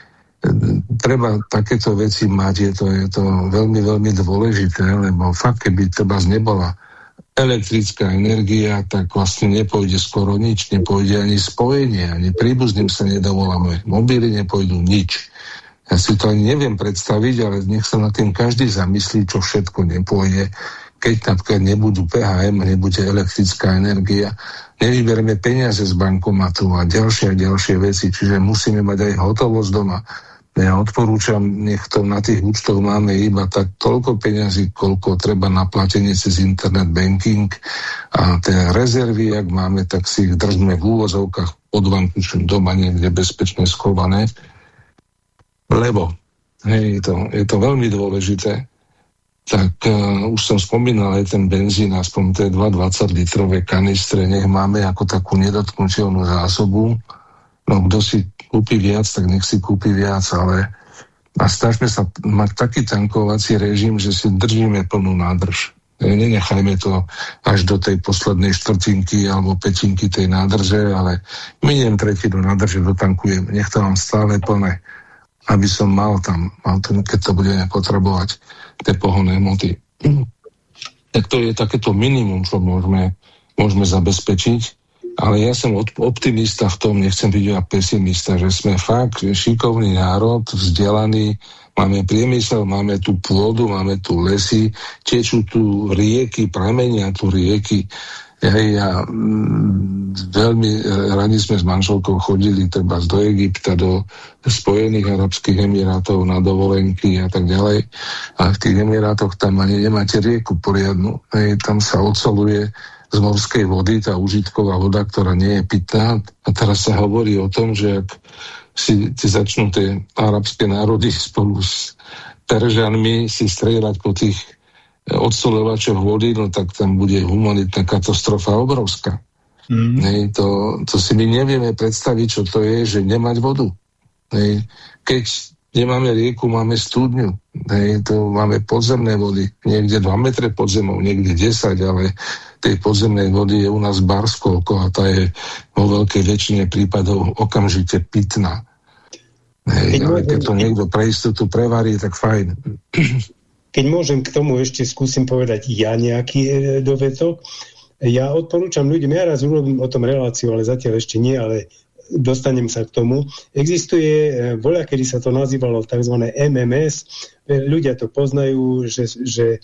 treba takéto veci mať, je to, je to veľmi, veľmi dôležité, lebo fakt, keby treba nebola elektrická energia, tak vlastne nepôjde skoro nič, nepôjde ani spojenie, ani príbuzným sa nedovoláme, mobily nepôjdu nič. Ja si to ani neviem predstaviť, ale nech sa na tým každý zamyslí, čo všetko nepôjde, keď napríklad nebudú PHM, nebude elektrická energia, nevyberieme peniaze z bankomatu a ďalšie a ďalšie veci, čiže musíme mať aj hotovosť doma. Ja odporúčam, nech to na tých účtoch máme iba tak toľko peňazí, koľko treba na platenie cez internet banking a tie rezervy, ak máme, tak si ich držme v úvozovkách pod vankučom doma niekde bezpečne schované. Lebo hej, to, je to veľmi dôležité, tak uh, už som spomínal aj ten benzín, aspoň tie 2,20 litrové kanistre, nech máme ako takú nedotknutelnú zásobu. No kto si kúpi viac, tak nech si kúpi viac, ale a snažme sa mať taký tankovací režim, že si držíme plnú nádrž. Nenechajme to až do tej poslednej štvrtinky alebo petinky tej nádrže, ale miniem tretinu nádrže, dotankujem. Nech to mám stále plné, aby som mal tam, mal ten, keď to budeme potrebovať, tie pohonné moty. Tak to je takéto minimum, čo môžeme, môžeme zabezpečiť. Ale ja som optimista v tom, nechcem byť pesimista, že sme fakt šikovný národ, vzdelaný, máme priemysel, máme tu pôdu, máme tu lesy, tečú tu rieky, pramenia tu rieky. Ja, ja mm, veľmi radi sme s manželkou chodili treba do Egypta, do Spojených Arabských Emirátov na dovolenky a tak ďalej. A v tých Emirátoch tam ani nemáte rieku poriadnu. Hej, tam sa oceluje z morskej vody, tá užitková voda, ktorá nie je pitná. A teraz sa hovorí o tom, že ak si, si začnú tie arabské národy spolu s Peržanmi si strieľať po tých odsoľovačoch vody, no tak tam bude humanitná katastrofa obrovská. Mm. Nej, to, to si my nevieme predstaviť, čo to je, že nemať vodu. Nej, keď nemáme rieku, máme studňu. Nej, to máme podzemné vody. Niekde 2 metre pod zemou, niekde 10, ale tej podzemnej vody je u nás barskolo a tá je vo veľkej väčšine prípadov okamžite pitná. Keď ale keď to niekto pre istotu prevarí, tak fajn. Keď môžem k tomu ešte skúsim povedať ja nejaký e, dovetok. Ja odporúčam ľuďom, ja raz urobím o tom reláciu, ale zatiaľ ešte nie, ale dostanem sa k tomu. Existuje, e, voľa, kedy sa to nazývalo tzv. MMS, e, ľudia to poznajú, že, že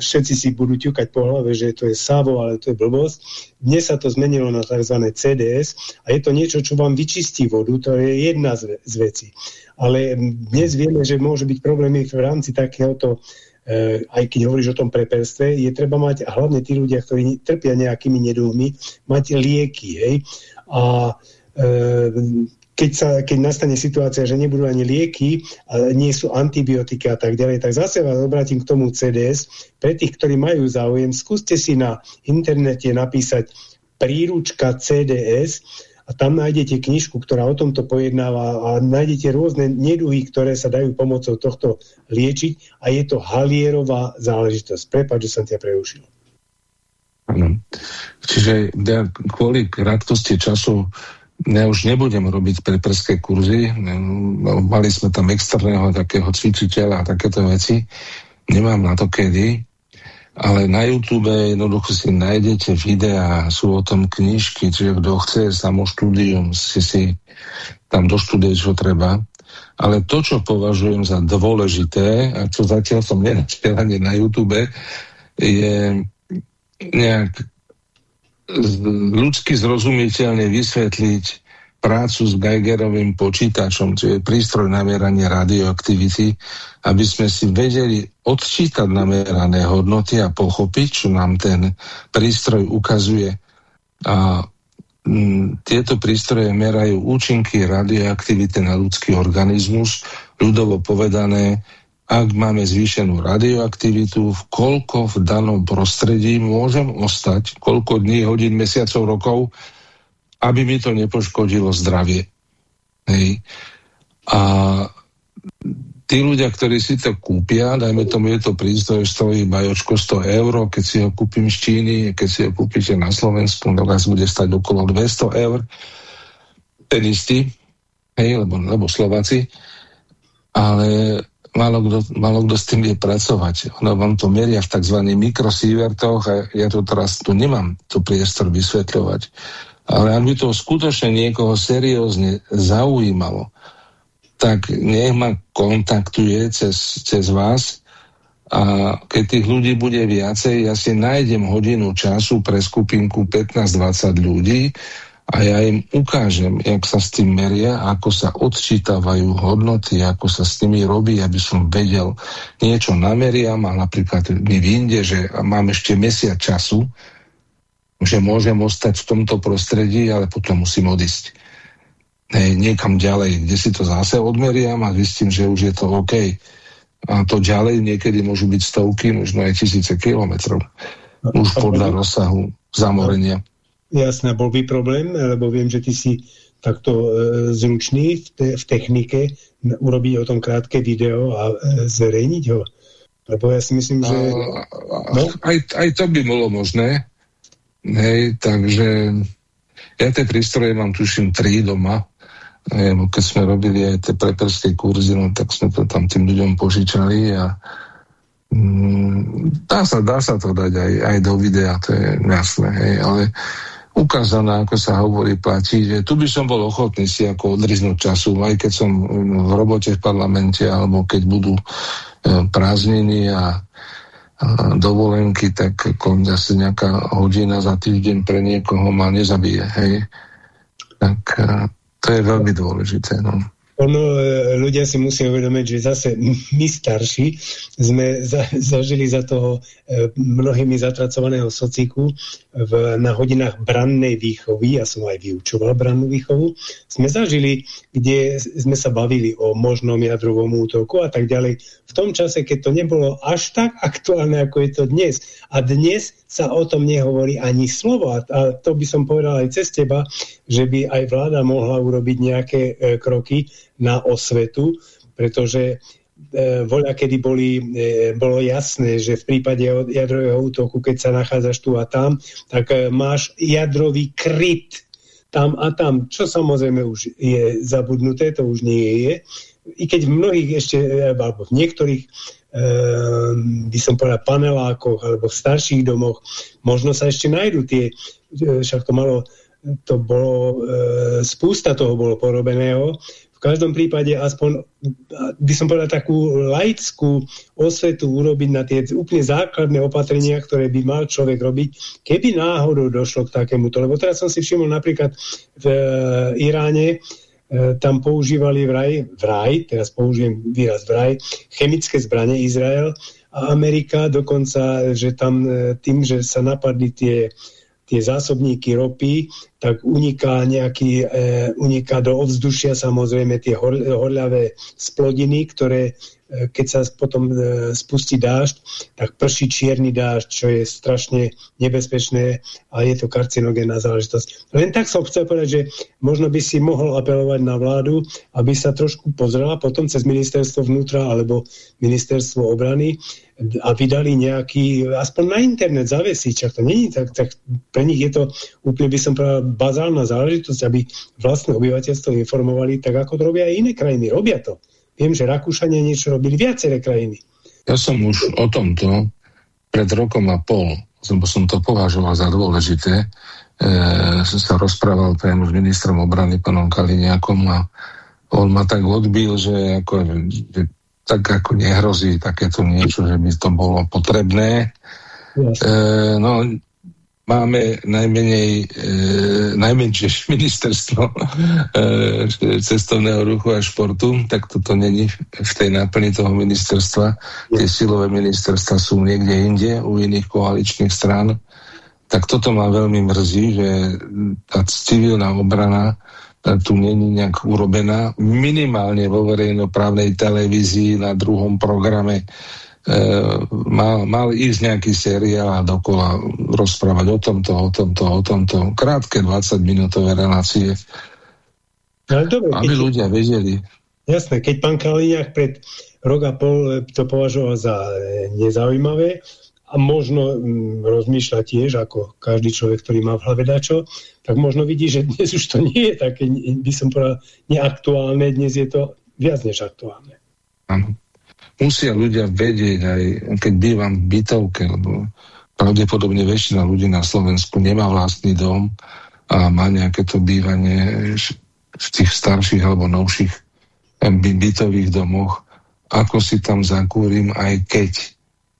všetci si budú ťukať po hlave, že to je savo, ale to je blbosť. Dnes sa to zmenilo na tzv. CDS a je to niečo, čo vám vyčistí vodu, to je jedna z vecí. Ale dnes vieme, že môže byť problémy v rámci takéhoto Uh, aj keď hovoríš o tom preperstve, je treba mať, a hlavne tí ľudia, ktorí trpia nejakými nedúhmi, mať lieky. Hej? A uh, keď, sa, keď nastane situácia, že nebudú ani lieky, ale nie sú antibiotika a tak ďalej, tak zase vás obrátim k tomu CDS. Pre tých, ktorí majú záujem, skúste si na internete napísať príručka CDS a tam nájdete knižku, ktorá o tomto pojednáva a nájdete rôzne neduhy, ktoré sa dajú pomocou tohto liečiť a je to halierová záležitosť. Prepač, že som ťa preušil. Áno. Čiže ja, kvôli krátkosti času ja už nebudem robiť preprské kurzy, mali sme tam externého takého cvičiteľa a takéto veci, nemám na to kedy, ale na YouTube jednoducho si nájdete videá, sú o tom knižky, čiže kto chce samo štúdium, si si tam doštuduje, čo treba. Ale to, čo považujem za dôležité, a čo zatiaľ som nenašiel ani na YouTube, je nejak ľudsky zrozumiteľne vysvetliť prácu s Geigerovým počítačom, čo je prístroj na meranie radioaktivity, aby sme si vedeli odčítať namerané hodnoty a pochopiť, čo nám ten prístroj ukazuje. A m, tieto prístroje merajú účinky radioaktivity na ľudský organizmus, ľudovo povedané, ak máme zvýšenú radioaktivitu, koľko v danom prostredí môžem ostať, koľko dní, hodín, mesiacov, rokov, aby mi to nepoškodilo zdravie. Hej. A tí ľudia, ktorí si to kúpia, dajme tomu, je to prístroj, stojí bajočko 100 eur, keď si ho kúpim z Číny, keď si ho kúpite na Slovensku, tak vás bude stať okolo 200 eur, ten istý, hej, lebo, lebo Slováci, ale málo kto s tým vie pracovať. Ono vám to meria v tzv. mikrosievertoch a ja to teraz tu nemám tu priestor vysvetľovať. Ale ak by to skutočne niekoho seriózne zaujímalo, tak nech ma kontaktuje cez, cez vás a keď tých ľudí bude viacej, ja si nájdem hodinu času pre skupinku 15-20 ľudí a ja im ukážem, jak sa s tým meria, ako sa odčítavajú hodnoty, ako sa s nimi robí, aby som vedel, niečo nameriam a napríklad mi vyjde, že mám ešte mesiac času, že môžem ostať v tomto prostredí, ale potom musím odísť Hej, niekam ďalej, kde si to zase odmeriam a zistím, že už je to OK. A to ďalej niekedy môžu byť stovky, možno aj tisíce kilometrov. Už podľa rozsahu zamorenia. Jasné, bol by problém, lebo viem, že ty si takto e, zručný v, te, v technike urobiť o tom krátke video a e, zverejniť ho? Lebo ja si myslím, že... No? Aj, aj to by bolo možné. Hej, takže ja tie prístroje mám, tuším, tri doma. Keď sme robili aj tie preperské kurzy, no, tak sme to tam tým ľuďom požičali a mm, dá, sa, dá sa to dať aj, aj do videa, to je jasné, hej, ale ukázané, ako sa hovorí, platí, že tu by som bol ochotný si ako odriznúť času, aj keď som v robote v parlamente, alebo keď budú e, prázdniny a dovolenky, tak zase nejaká hodina za týždeň pre niekoho ma nezabije, hej. Tak e, to je veľmi dôležité, no ono, e, ľudia si musia uvedomiť, že zase my starší sme za, zažili za toho e, mnohými zatracovaného sociku v, na hodinách brannej výchovy, ja som aj vyučoval brannú výchovu, sme zažili, kde sme sa bavili o možnom jadrovom útoku a tak ďalej. V tom čase, keď to nebolo až tak aktuálne, ako je to dnes. A dnes sa o tom nehovorí ani slovo. A, to by som povedal aj cez teba, že by aj vláda mohla urobiť nejaké e, kroky na osvetu, pretože e, voľa, kedy boli, e, bolo jasné, že v prípade jadrového útoku, keď sa nachádzaš tu a tam, tak e, máš jadrový kryt tam a tam, čo samozrejme už je zabudnuté, to už nie je. I keď v mnohých ešte, e, alebo v niektorých Ehm, by som povedal, panelákoch alebo v starších domoch, možno sa ešte nájdú tie, e, však to malo, to bolo, e, spústa toho bolo porobeného. V každom prípade aspoň, by som povedal, takú laickú osvetu urobiť na tie úplne základné opatrenia, ktoré by mal človek robiť, keby náhodou došlo k takémuto. Lebo teraz som si všimol napríklad v e, Iráne, E, tam používali vraj, vraj, teraz použijem výraz vraj, chemické zbranie Izrael a Amerika dokonca, že tam e, tým, že sa napadli tie, tie zásobníky ropy, tak uniká, nejaký, e, uniká do ovzdušia samozrejme tie hor, horľavé splodiny, ktoré E, keď sa potom e, spustí dážď, tak prší čierny dážď, čo je strašne nebezpečné a je to karcinogénna záležitosť. Len tak som chcel povedať, že možno by si mohol apelovať na vládu, aby sa trošku pozrela potom cez ministerstvo vnútra alebo ministerstvo obrany a vydali nejaký, aspoň na internet zavesiť, čak to není tak, tak pre nich je to úplne by som povedal bazálna záležitosť, aby vlastné obyvateľstvo informovali, tak ako to robia aj iné krajiny. Robia to. Viem, že Rakúšania niečo robili, viaceré krajiny. Ja som už o tomto pred rokom a pol, lebo som to považoval za dôležité, e, som sa rozprával priamo s ministrom obrany panom Kaliniakom a on ma tak odbil, že, ako, že tak ako nehrozí takéto niečo, že by to bolo potrebné. Yes. E, no, máme najmenej, e, najmenšie ministerstvo e, cestovného ruchu a športu, tak toto není v tej náplni toho ministerstva. Tie silové ministerstva sú niekde inde, u iných koaličných strán. Tak toto ma veľmi mrzí, že tá civilná obrana tu není nejak urobená. Minimálne vo verejnoprávnej televízii na druhom programe E, mal, mal ísť nejaký seriál a dokola rozprávať o tomto, o tomto, o tomto. Krátke 20-minútové relácie. Ale dobre, aby keď, ľudia vedeli. Jasné, keď pán Kaliniak pred rok a pol to považoval za e, nezaujímavé a možno mm, rozmýšľa tiež, ako každý človek, ktorý má v hlave dačo, tak možno vidí, že dnes už to nie je také, by som povedal, neaktuálne, dnes je to viac než aktuálne. Áno musia ľudia vedieť, aj keď bývam v bytovke, lebo pravdepodobne väčšina ľudí na Slovensku nemá vlastný dom a má nejaké to bývanie v tých starších alebo novších bytových domoch, ako si tam zakúrim, aj keď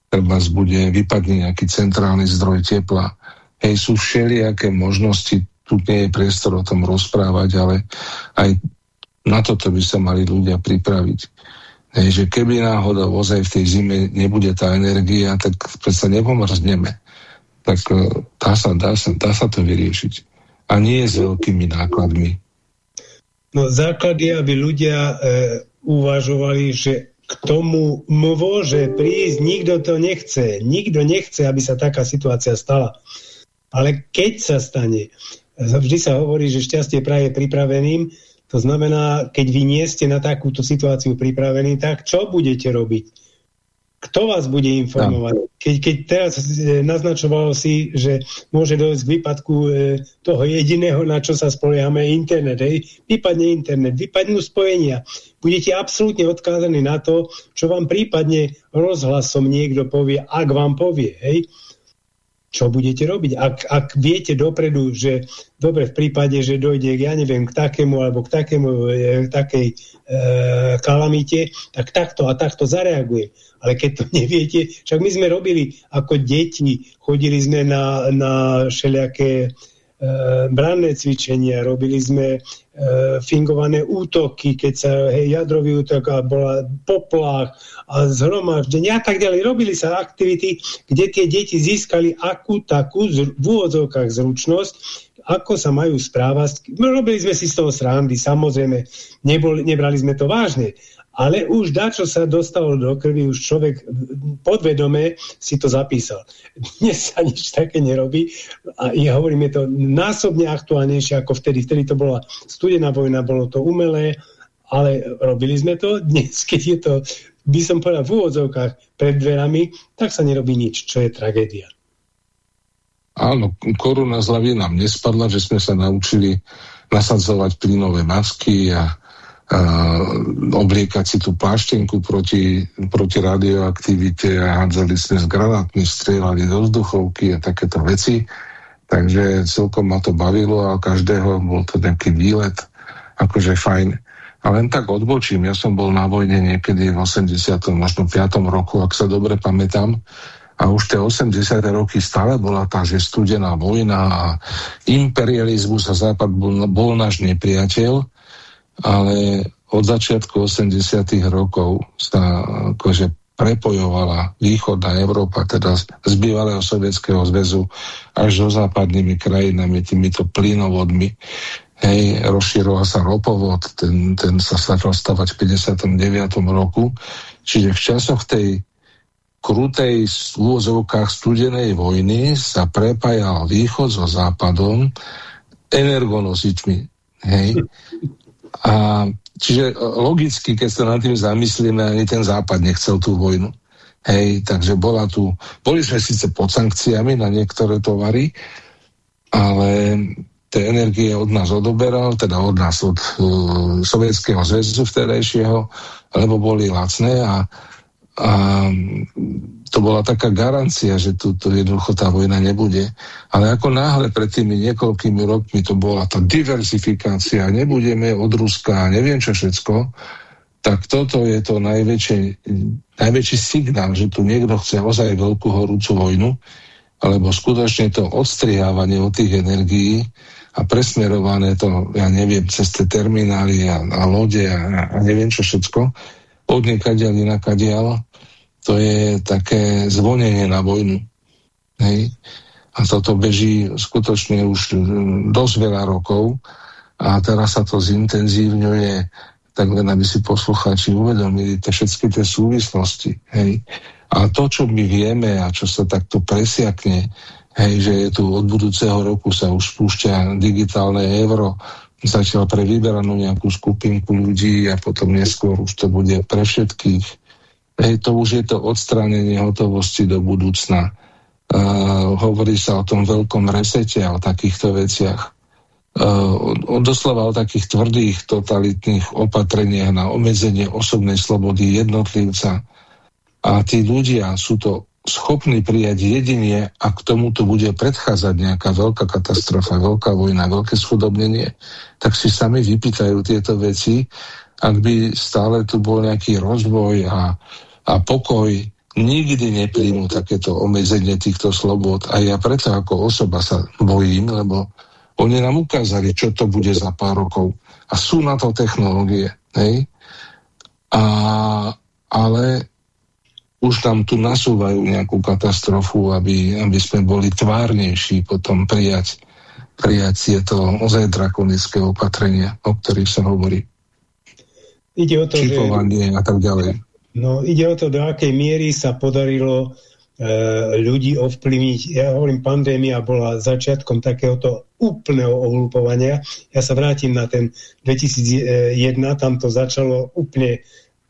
treba bude, vypadne nejaký centrálny zdroj tepla. Hej, sú všelijaké možnosti, tu nie je priestor o tom rozprávať, ale aj na toto by sa mali ľudia pripraviť. Hej, že keby náhodou ozaj v tej zime nebude tá energia, tak predsa nepomrzneme. Tak e, dá sa, dá, sa, dá sa to vyriešiť. A nie s veľkými nákladmi. No základ aby ľudia e, uvažovali, že k tomu môže prísť, nikto to nechce. Nikto nechce, aby sa taká situácia stala. Ale keď sa stane, vždy sa hovorí, že šťastie praje pripraveným, to znamená, keď vy nie ste na takúto situáciu pripravení, tak čo budete robiť? Kto vás bude informovať? Keď, keď teraz e, naznačovalo si, že môže dojsť k výpadku e, toho jediného, na čo sa spoliehame, internet. Hej? Vypadne internet, vypadnú spojenia. Budete absolútne odkázaní na to, čo vám prípadne rozhlasom niekto povie, ak vám povie. Hej? Čo budete robiť. Ak, ak viete dopredu, že dobre v prípade, že dojde, ja neviem, k takému alebo k takému, e, takej e, kalamite, tak takto a takto zareaguje. Ale keď to neviete, však my sme robili ako deti, chodili sme na, na všelijaké E, branné cvičenia, robili sme fingované útoky, keď sa hej, jadrový útok a bola poplach a zhromaždenie a tak ďalej. Robili sa aktivity, kde tie deti získali akú takú v úvodzovkách zručnosť, ako sa majú správať. Robili sme si z toho srandy, samozrejme, neboli, nebrali sme to vážne, ale už dá, čo sa dostalo do krvi, už človek podvedome si to zapísal. Dnes sa nič také nerobí a ja hovorím, je to násobne aktuálnejšie ako vtedy. Vtedy to bola studená vojna, bolo to umelé, ale robili sme to. Dnes, keď je to, by som povedal, v úvodzovkách pred dverami, tak sa nerobí nič, čo je tragédia. Áno, koruna z hlavy nám nespadla, že sme sa naučili nasadzovať plynové masky a obliekať si tú pláštenku proti, proti radioaktivite a hádzali sme s granátmi, strieľali do vzduchovky a takéto veci. Takže celkom ma to bavilo a každého bol to nejaký výlet, akože fajn. A len tak odbočím, ja som bol na vojne niekedy v 80. možno 5. roku, ak sa dobre pamätám. A už tie 80. roky stále bola tá, že studená vojna a imperializmus a západ bol, bol náš nepriateľ ale od začiatku 80. rokov sa akože prepojovala východná Európa, teda z bývalého sovietského zväzu až so západnými krajinami, týmito plynovodmi. Hej, rozširoval sa ropovod, ten, ten sa začal stavať v 59. roku. Čiže v časoch tej krutej úvozovkách studenej vojny sa prepájal východ so západom energonosičmi. Hej. A čiže e, logicky, keď sa nad tým zamyslíme, ani ten západ nechcel tú vojnu. Hej, takže bola tu, boli sme síce pod sankciami na niektoré tovary, ale tie energie od nás odoberal, teda od nás, od uh, Sovietskeho zväzu vtedajšieho, lebo boli lacné a a to bola taká garancia, že tu, jednoducho tá vojna nebude. Ale ako náhle pred tými niekoľkými rokmi to bola tá diversifikácia, nebudeme od Ruska, neviem čo všetko, tak toto je to najväčší, najväčší signál, že tu niekto chce ozaj veľkú horúcu vojnu, alebo skutočne to odstrihávanie od tých energií a presmerované to, ja neviem, cez tie terminály a, a lode a, a neviem čo všetko, od nekadiaľ inakadiaľ, to je také zvonenie na vojnu. Hej? A toto beží skutočne už dosť veľa rokov a teraz sa to zintenzívňuje, tak len aby si poslucháči uvedomili tie všetky tie súvislosti. Hej? A to, čo my vieme a čo sa takto presiakne, hej, že je tu od budúceho roku sa už spúšťa digitálne euro, zatiaľ pre vyberanú nejakú skupinku ľudí a potom neskôr už to bude pre všetkých. Hej, to už je to odstránenie hotovosti do budúcna. Uh, hovorí sa o tom veľkom resete a o takýchto veciach. Uh, o, doslova o takých tvrdých totalitných opatreniach na obmedzenie osobnej slobody jednotlivca. A tí ľudia sú to schopní prijať jedine, a k tomuto bude predchádzať nejaká veľká katastrofa, veľká vojna, veľké schudobnenie, tak si sami vypýtajú tieto veci, ak by stále tu bol nejaký rozvoj a, a pokoj, nikdy nepríjmu takéto obmedzenie týchto slobod. A ja preto ako osoba sa bojím, lebo oni nám ukázali, čo to bude za pár rokov. A sú na to technológie. Hej? A, ale už tam tu nasúvajú nejakú katastrofu, aby, aby sme boli tvárnejší potom prijať, prijať tieto ozaj drakonické opatrenia, o ktorých sa hovorí. Ide o to, Čipovanie že... a tak ďalej. No, ide o to, do akej miery sa podarilo e, ľudí ovplyvniť. Ja hovorím, pandémia bola začiatkom takéhoto úplného ohlupovania. Ja sa vrátim na ten 2001, tam to začalo úplne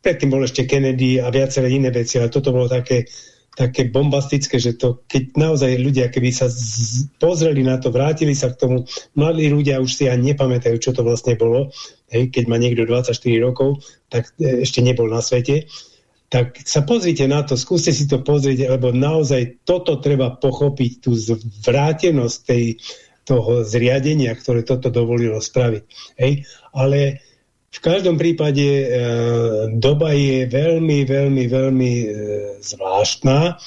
predtým bol ešte Kennedy a viaceré iné veci, ale toto bolo také, také bombastické, že to, keď naozaj ľudia, keby sa z, pozreli na to, vrátili sa k tomu, mladí ľudia už si ani nepamätajú, čo to vlastne bolo, hej, keď má niekto 24 rokov, tak e, ešte nebol na svete, tak sa pozrite na to, skúste si to pozrieť, lebo naozaj toto treba pochopiť, tú zvrátenosť tej, toho zriadenia, ktoré toto dovolilo spraviť. Hej? Ale v každom prípade e, doba je veľmi, veľmi, veľmi e, zvláštna.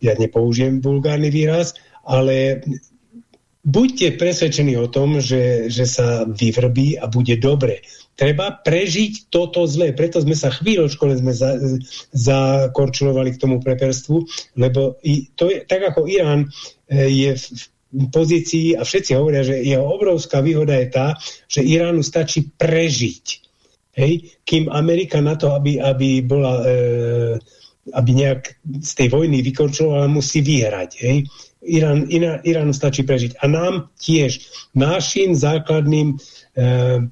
Ja nepoužijem vulgárny výraz, ale buďte presvedčení o tom, že, že sa vyvrbí a bude dobre. Treba prežiť toto zlé. Preto sme sa chvíľočko sme za, zakorčulovali k tomu preperstvu, lebo i, to je, tak ako Irán e, je v pozícii a všetci hovoria, že jeho obrovská výhoda je tá, že Iránu stačí prežiť Hej? Kým Amerika na to, aby, aby bola e, aby nejak z tej vojny vykorčovala, musí vyhrať. Hej? Irán, Irán, stačí prežiť. A nám tiež, našim základným e,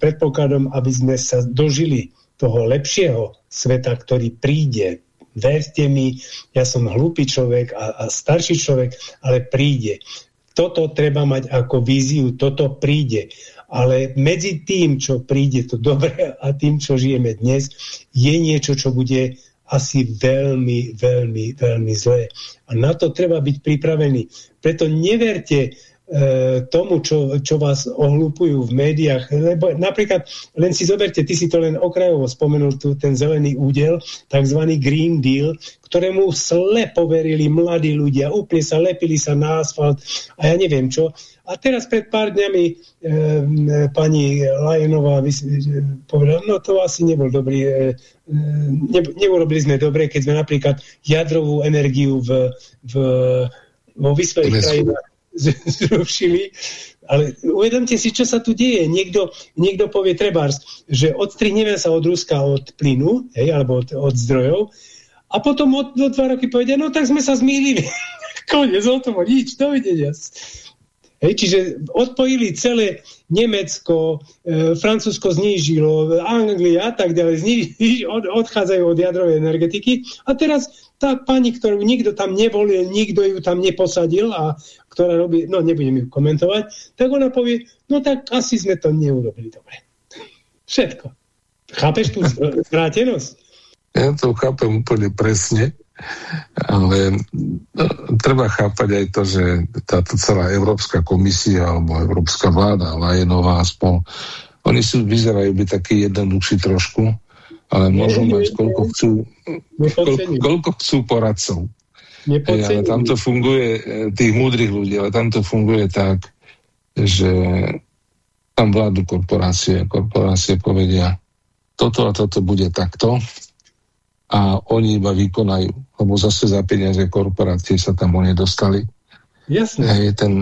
predpokladom, aby sme sa dožili toho lepšieho sveta, ktorý príde. Verte mi, ja som hlupý človek a, a starší človek, ale príde. Toto treba mať ako víziu, toto príde ale medzi tým, čo príde to dobré a tým, čo žijeme dnes, je niečo, čo bude asi veľmi, veľmi, veľmi zlé. A na to treba byť pripravený. Preto neverte E, tomu, čo, čo vás ohlupujú v médiách. Lebo napríklad, len si zoberte, ty si to len okrajovo spomenul, tu, ten zelený údel, tzv. Green Deal, ktorému slepo verili mladí ľudia, úplne sa lepili sa na asfalt a ja neviem čo. A teraz pred pár dňami e, pani Lajenová povedala, no to asi nebol dobrý, e, e, ne, neurobili sme dobre, keď sme napríklad jadrovú energiu v, v, vo vyspelých krajinách zrušili. Ale uvedomte si, čo sa tu deje. Niekto, niekto povie trebárs, že odstrihneme sa od Ruska od plynu, hej, alebo od, od zdrojov, a potom od, od dva roky povedia, no tak sme sa zmýlili. Konec, o tom nič, dovidenia. Hej, čiže odpojili celé Nemecko, e, Francúzsko znížilo, Anglia a tak ďalej, zniž, od, odchádzajú od jadrovej energetiky a teraz tá pani, ktorú nikto tam nevolil, nikto ju tam neposadil a ktorá robí, no nebudem ju komentovať, tak ona povie, no tak asi sme to neurobili dobre. Všetko. Chápeš tú zvrátenosť? Ja to chápem úplne presne. Ale no, treba chápať aj to, že táto celá Európska komisia alebo Európska vláda, Lajenová spol, oni sú, vyzerajú byť takí jednoduchší trošku, ale môžu mať koľko chcú, koľko, koľko chcú poradcov. Hej, ale tam to funguje, e, tých múdrych ľudí, ale tam to funguje tak, že tam vládu korporácie, korporácie povedia, toto a toto bude takto a oni iba vykonajú, lebo zase za peniaze korporácie sa tam oni dostali. Jasne. Hej, ten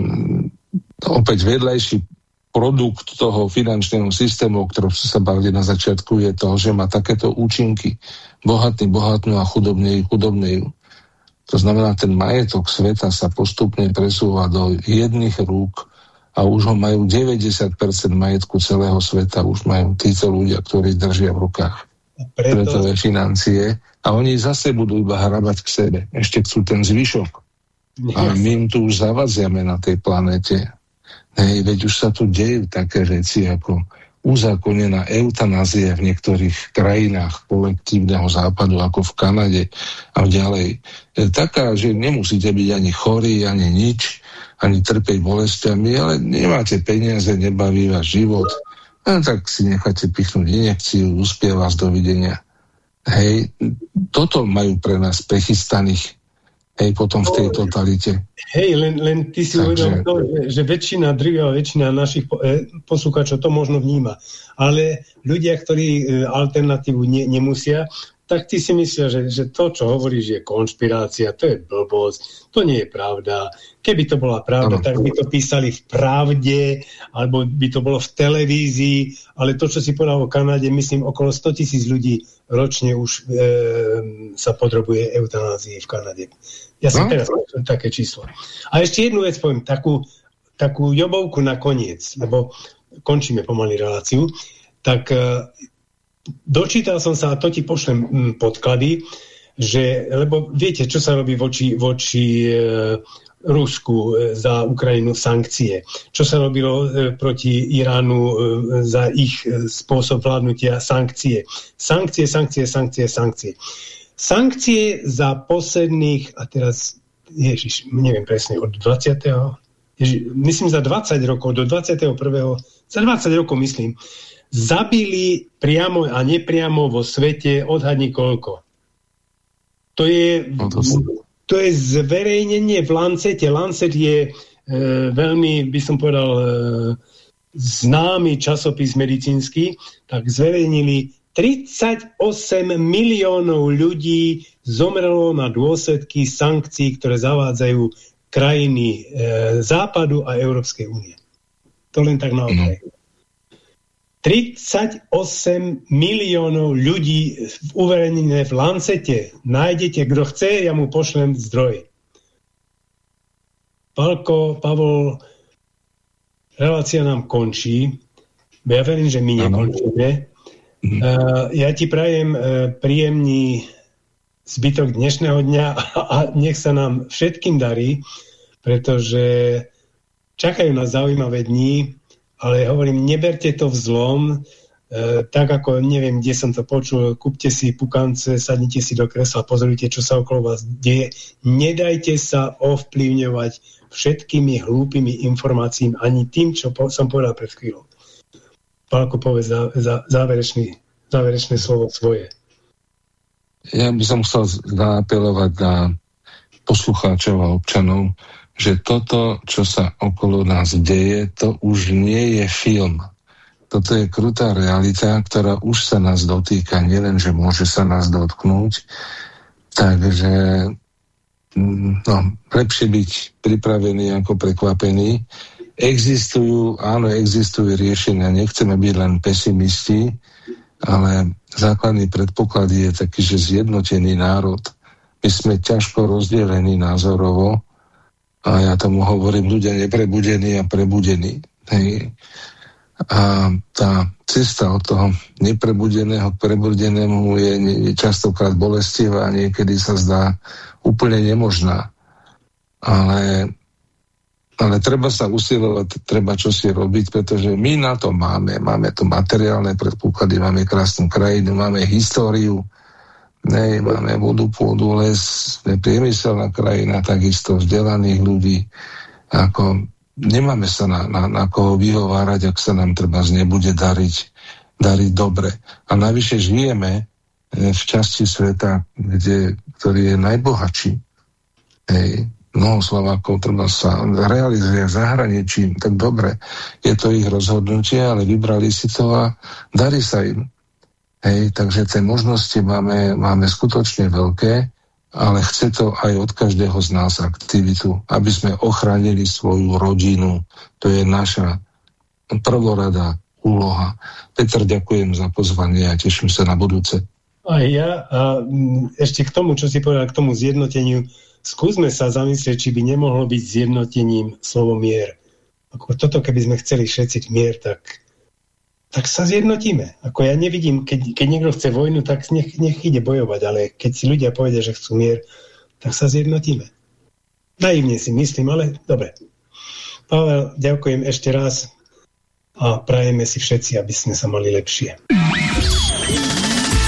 opäť vedľajší produkt toho finančného systému, o ktorom sa bavili na začiatku, je to, že má takéto účinky. Bohatný bohatnú a chudobný chudobný. To znamená, ten majetok sveta sa postupne presúva do jedných rúk a už ho majú 90% majetku celého sveta, už majú títo ľudia, ktorí držia v rukách preto... pretové financie a oni zase budú iba hrabať k sebe. Ešte chcú ten zvyšok. A my im tu už zavaziame na tej planete. Hej, veď už sa tu dejú také veci ako uzákonená eutanázia v niektorých krajinách kolektívneho západu, ako v Kanade a ďalej. Je taká, že nemusíte byť ani chorí, ani nič, ani trpeť bolestiami, ale nemáte peniaze, nebaví váš život, No, tak si necháte pichnúť injekciu, uspie vás dovidenia. Hej, toto majú pre nás prechystaných hej, potom v tej totalite. Hej, len, len ty si uvedom to, že, že väčšina, drvia väčšina našich eh, poslucháčov to možno vníma. Ale ľudia, ktorí eh, alternatívu ne, nemusia, tak ty si myslia, že, že to, čo hovoríš, je konšpirácia, to je blbosť, to nie je pravda. Keby to bola pravda, ano. tak by to písali v pravde, alebo by to bolo v televízii, ale to, čo si povedal o Kanade, myslím, okolo 100 tisíc ľudí ročne už e, sa podrobuje eutanázii v Kanade. Ja som no? teraz také číslo. A ešte jednu vec poviem, takú, takú jobovku na koniec, lebo končíme pomaly reláciu, tak e, dočítal som sa, a to ti pošlem mm, podklady, že, lebo viete, čo sa robí voči, voči e, Rusku e, za Ukrajinu sankcie. Čo sa robilo e, proti Iránu e, za ich e, spôsob vládnutia sankcie. Sankcie, sankcie, sankcie, sankcie. Sankcie za posledných, a teraz, ježiš, neviem presne, od 20. Ježiš, myslím za 20 rokov, do 21. Za 20 rokov myslím, zabili priamo a nepriamo vo svete odhadni koľko to je, no to, to je zverejnenie v Lancete. Lancet je e, veľmi, by som povedal, e, známy časopis medicínsky, tak zverejnili 38 miliónov ľudí zomrelo na dôsledky sankcií, ktoré zavádzajú krajiny e, Západu a Európskej únie. To len tak na okraj. No. 38 miliónov ľudí uverejnené v Lancete. Nájdete, kto chce, ja mu pošlem zdroj. Palko, Pavol, relácia nám končí. Ja verím, že my nekončíme. Uh, ja ti prajem uh, príjemný zbytok dnešného dňa a, a nech sa nám všetkým darí, pretože čakajú nás zaujímavé dní ale hovorím, neberte to v zlom, e, tak ako, neviem, kde som to počul, kúpte si pukance, sadnite si do kresla, pozorujte, čo sa okolo vás deje. Nedajte sa ovplyvňovať všetkými hlúpými informáciami, ani tým, čo po, som povedal pred chvíľou. Pálko, povedz za, za, záverečný, záverečné slovo svoje. Ja by som chcel zaapelovať na poslucháčov a občanov, že toto, čo sa okolo nás deje, to už nie je film. Toto je krutá realita, ktorá už sa nás dotýka, nielen, že môže sa nás dotknúť, takže mm, no, lepšie byť pripravený ako prekvapený. Existujú, áno, existujú riešenia, nechceme byť len pesimisti, ale základný predpoklad je taký, že zjednotený národ. My sme ťažko rozdelení názorovo, a ja tomu hovorím ľudia neprebudení a prebudení. Hej. A tá cesta od toho neprebudeného k prebudenému je, častokrát bolestivá a niekedy sa zdá úplne nemožná. Ale, ale treba sa usilovať, treba čo si robiť, pretože my na to máme. Máme tu materiálne predpoklady, máme krásnu krajinu, máme históriu, Nej, máme vodu, pôdu, les, priemyselná krajina, takisto vzdelaných ľudí. Ako, nemáme sa na, na, na koho vyhovárať, ak sa nám treba nebude dariť, dariť dobre. A navyše žijeme e, v časti sveta, kde, ktorý je najbohatší. Hej, mnoho Slovákov treba sa realizuje v zahraničí, tak dobre, je to ich rozhodnutie, ale vybrali si to a darí sa im. Hej, takže tie možnosti máme, máme skutočne veľké, ale chce to aj od každého z nás aktivitu, aby sme ochránili svoju rodinu. To je naša prvorada úloha. Peter, ďakujem za pozvanie a teším sa na budúce. Aj ja. A ešte k tomu, čo si povedal, k tomu zjednoteniu, skúsme sa zamyslieť, či by nemohlo byť zjednotením slovo mier. Ako toto, keby sme chceli všetci mier, tak tak sa zjednotíme. Ako ja nevidím, keď, keď niekto chce vojnu, tak nech, nech ide bojovať, ale keď si ľudia povedia, že chcú mier, tak sa zjednotíme. Naivne si myslím, ale dobre. Pavel, ďakujem ešte raz a prajeme si všetci, aby sme sa mali lepšie.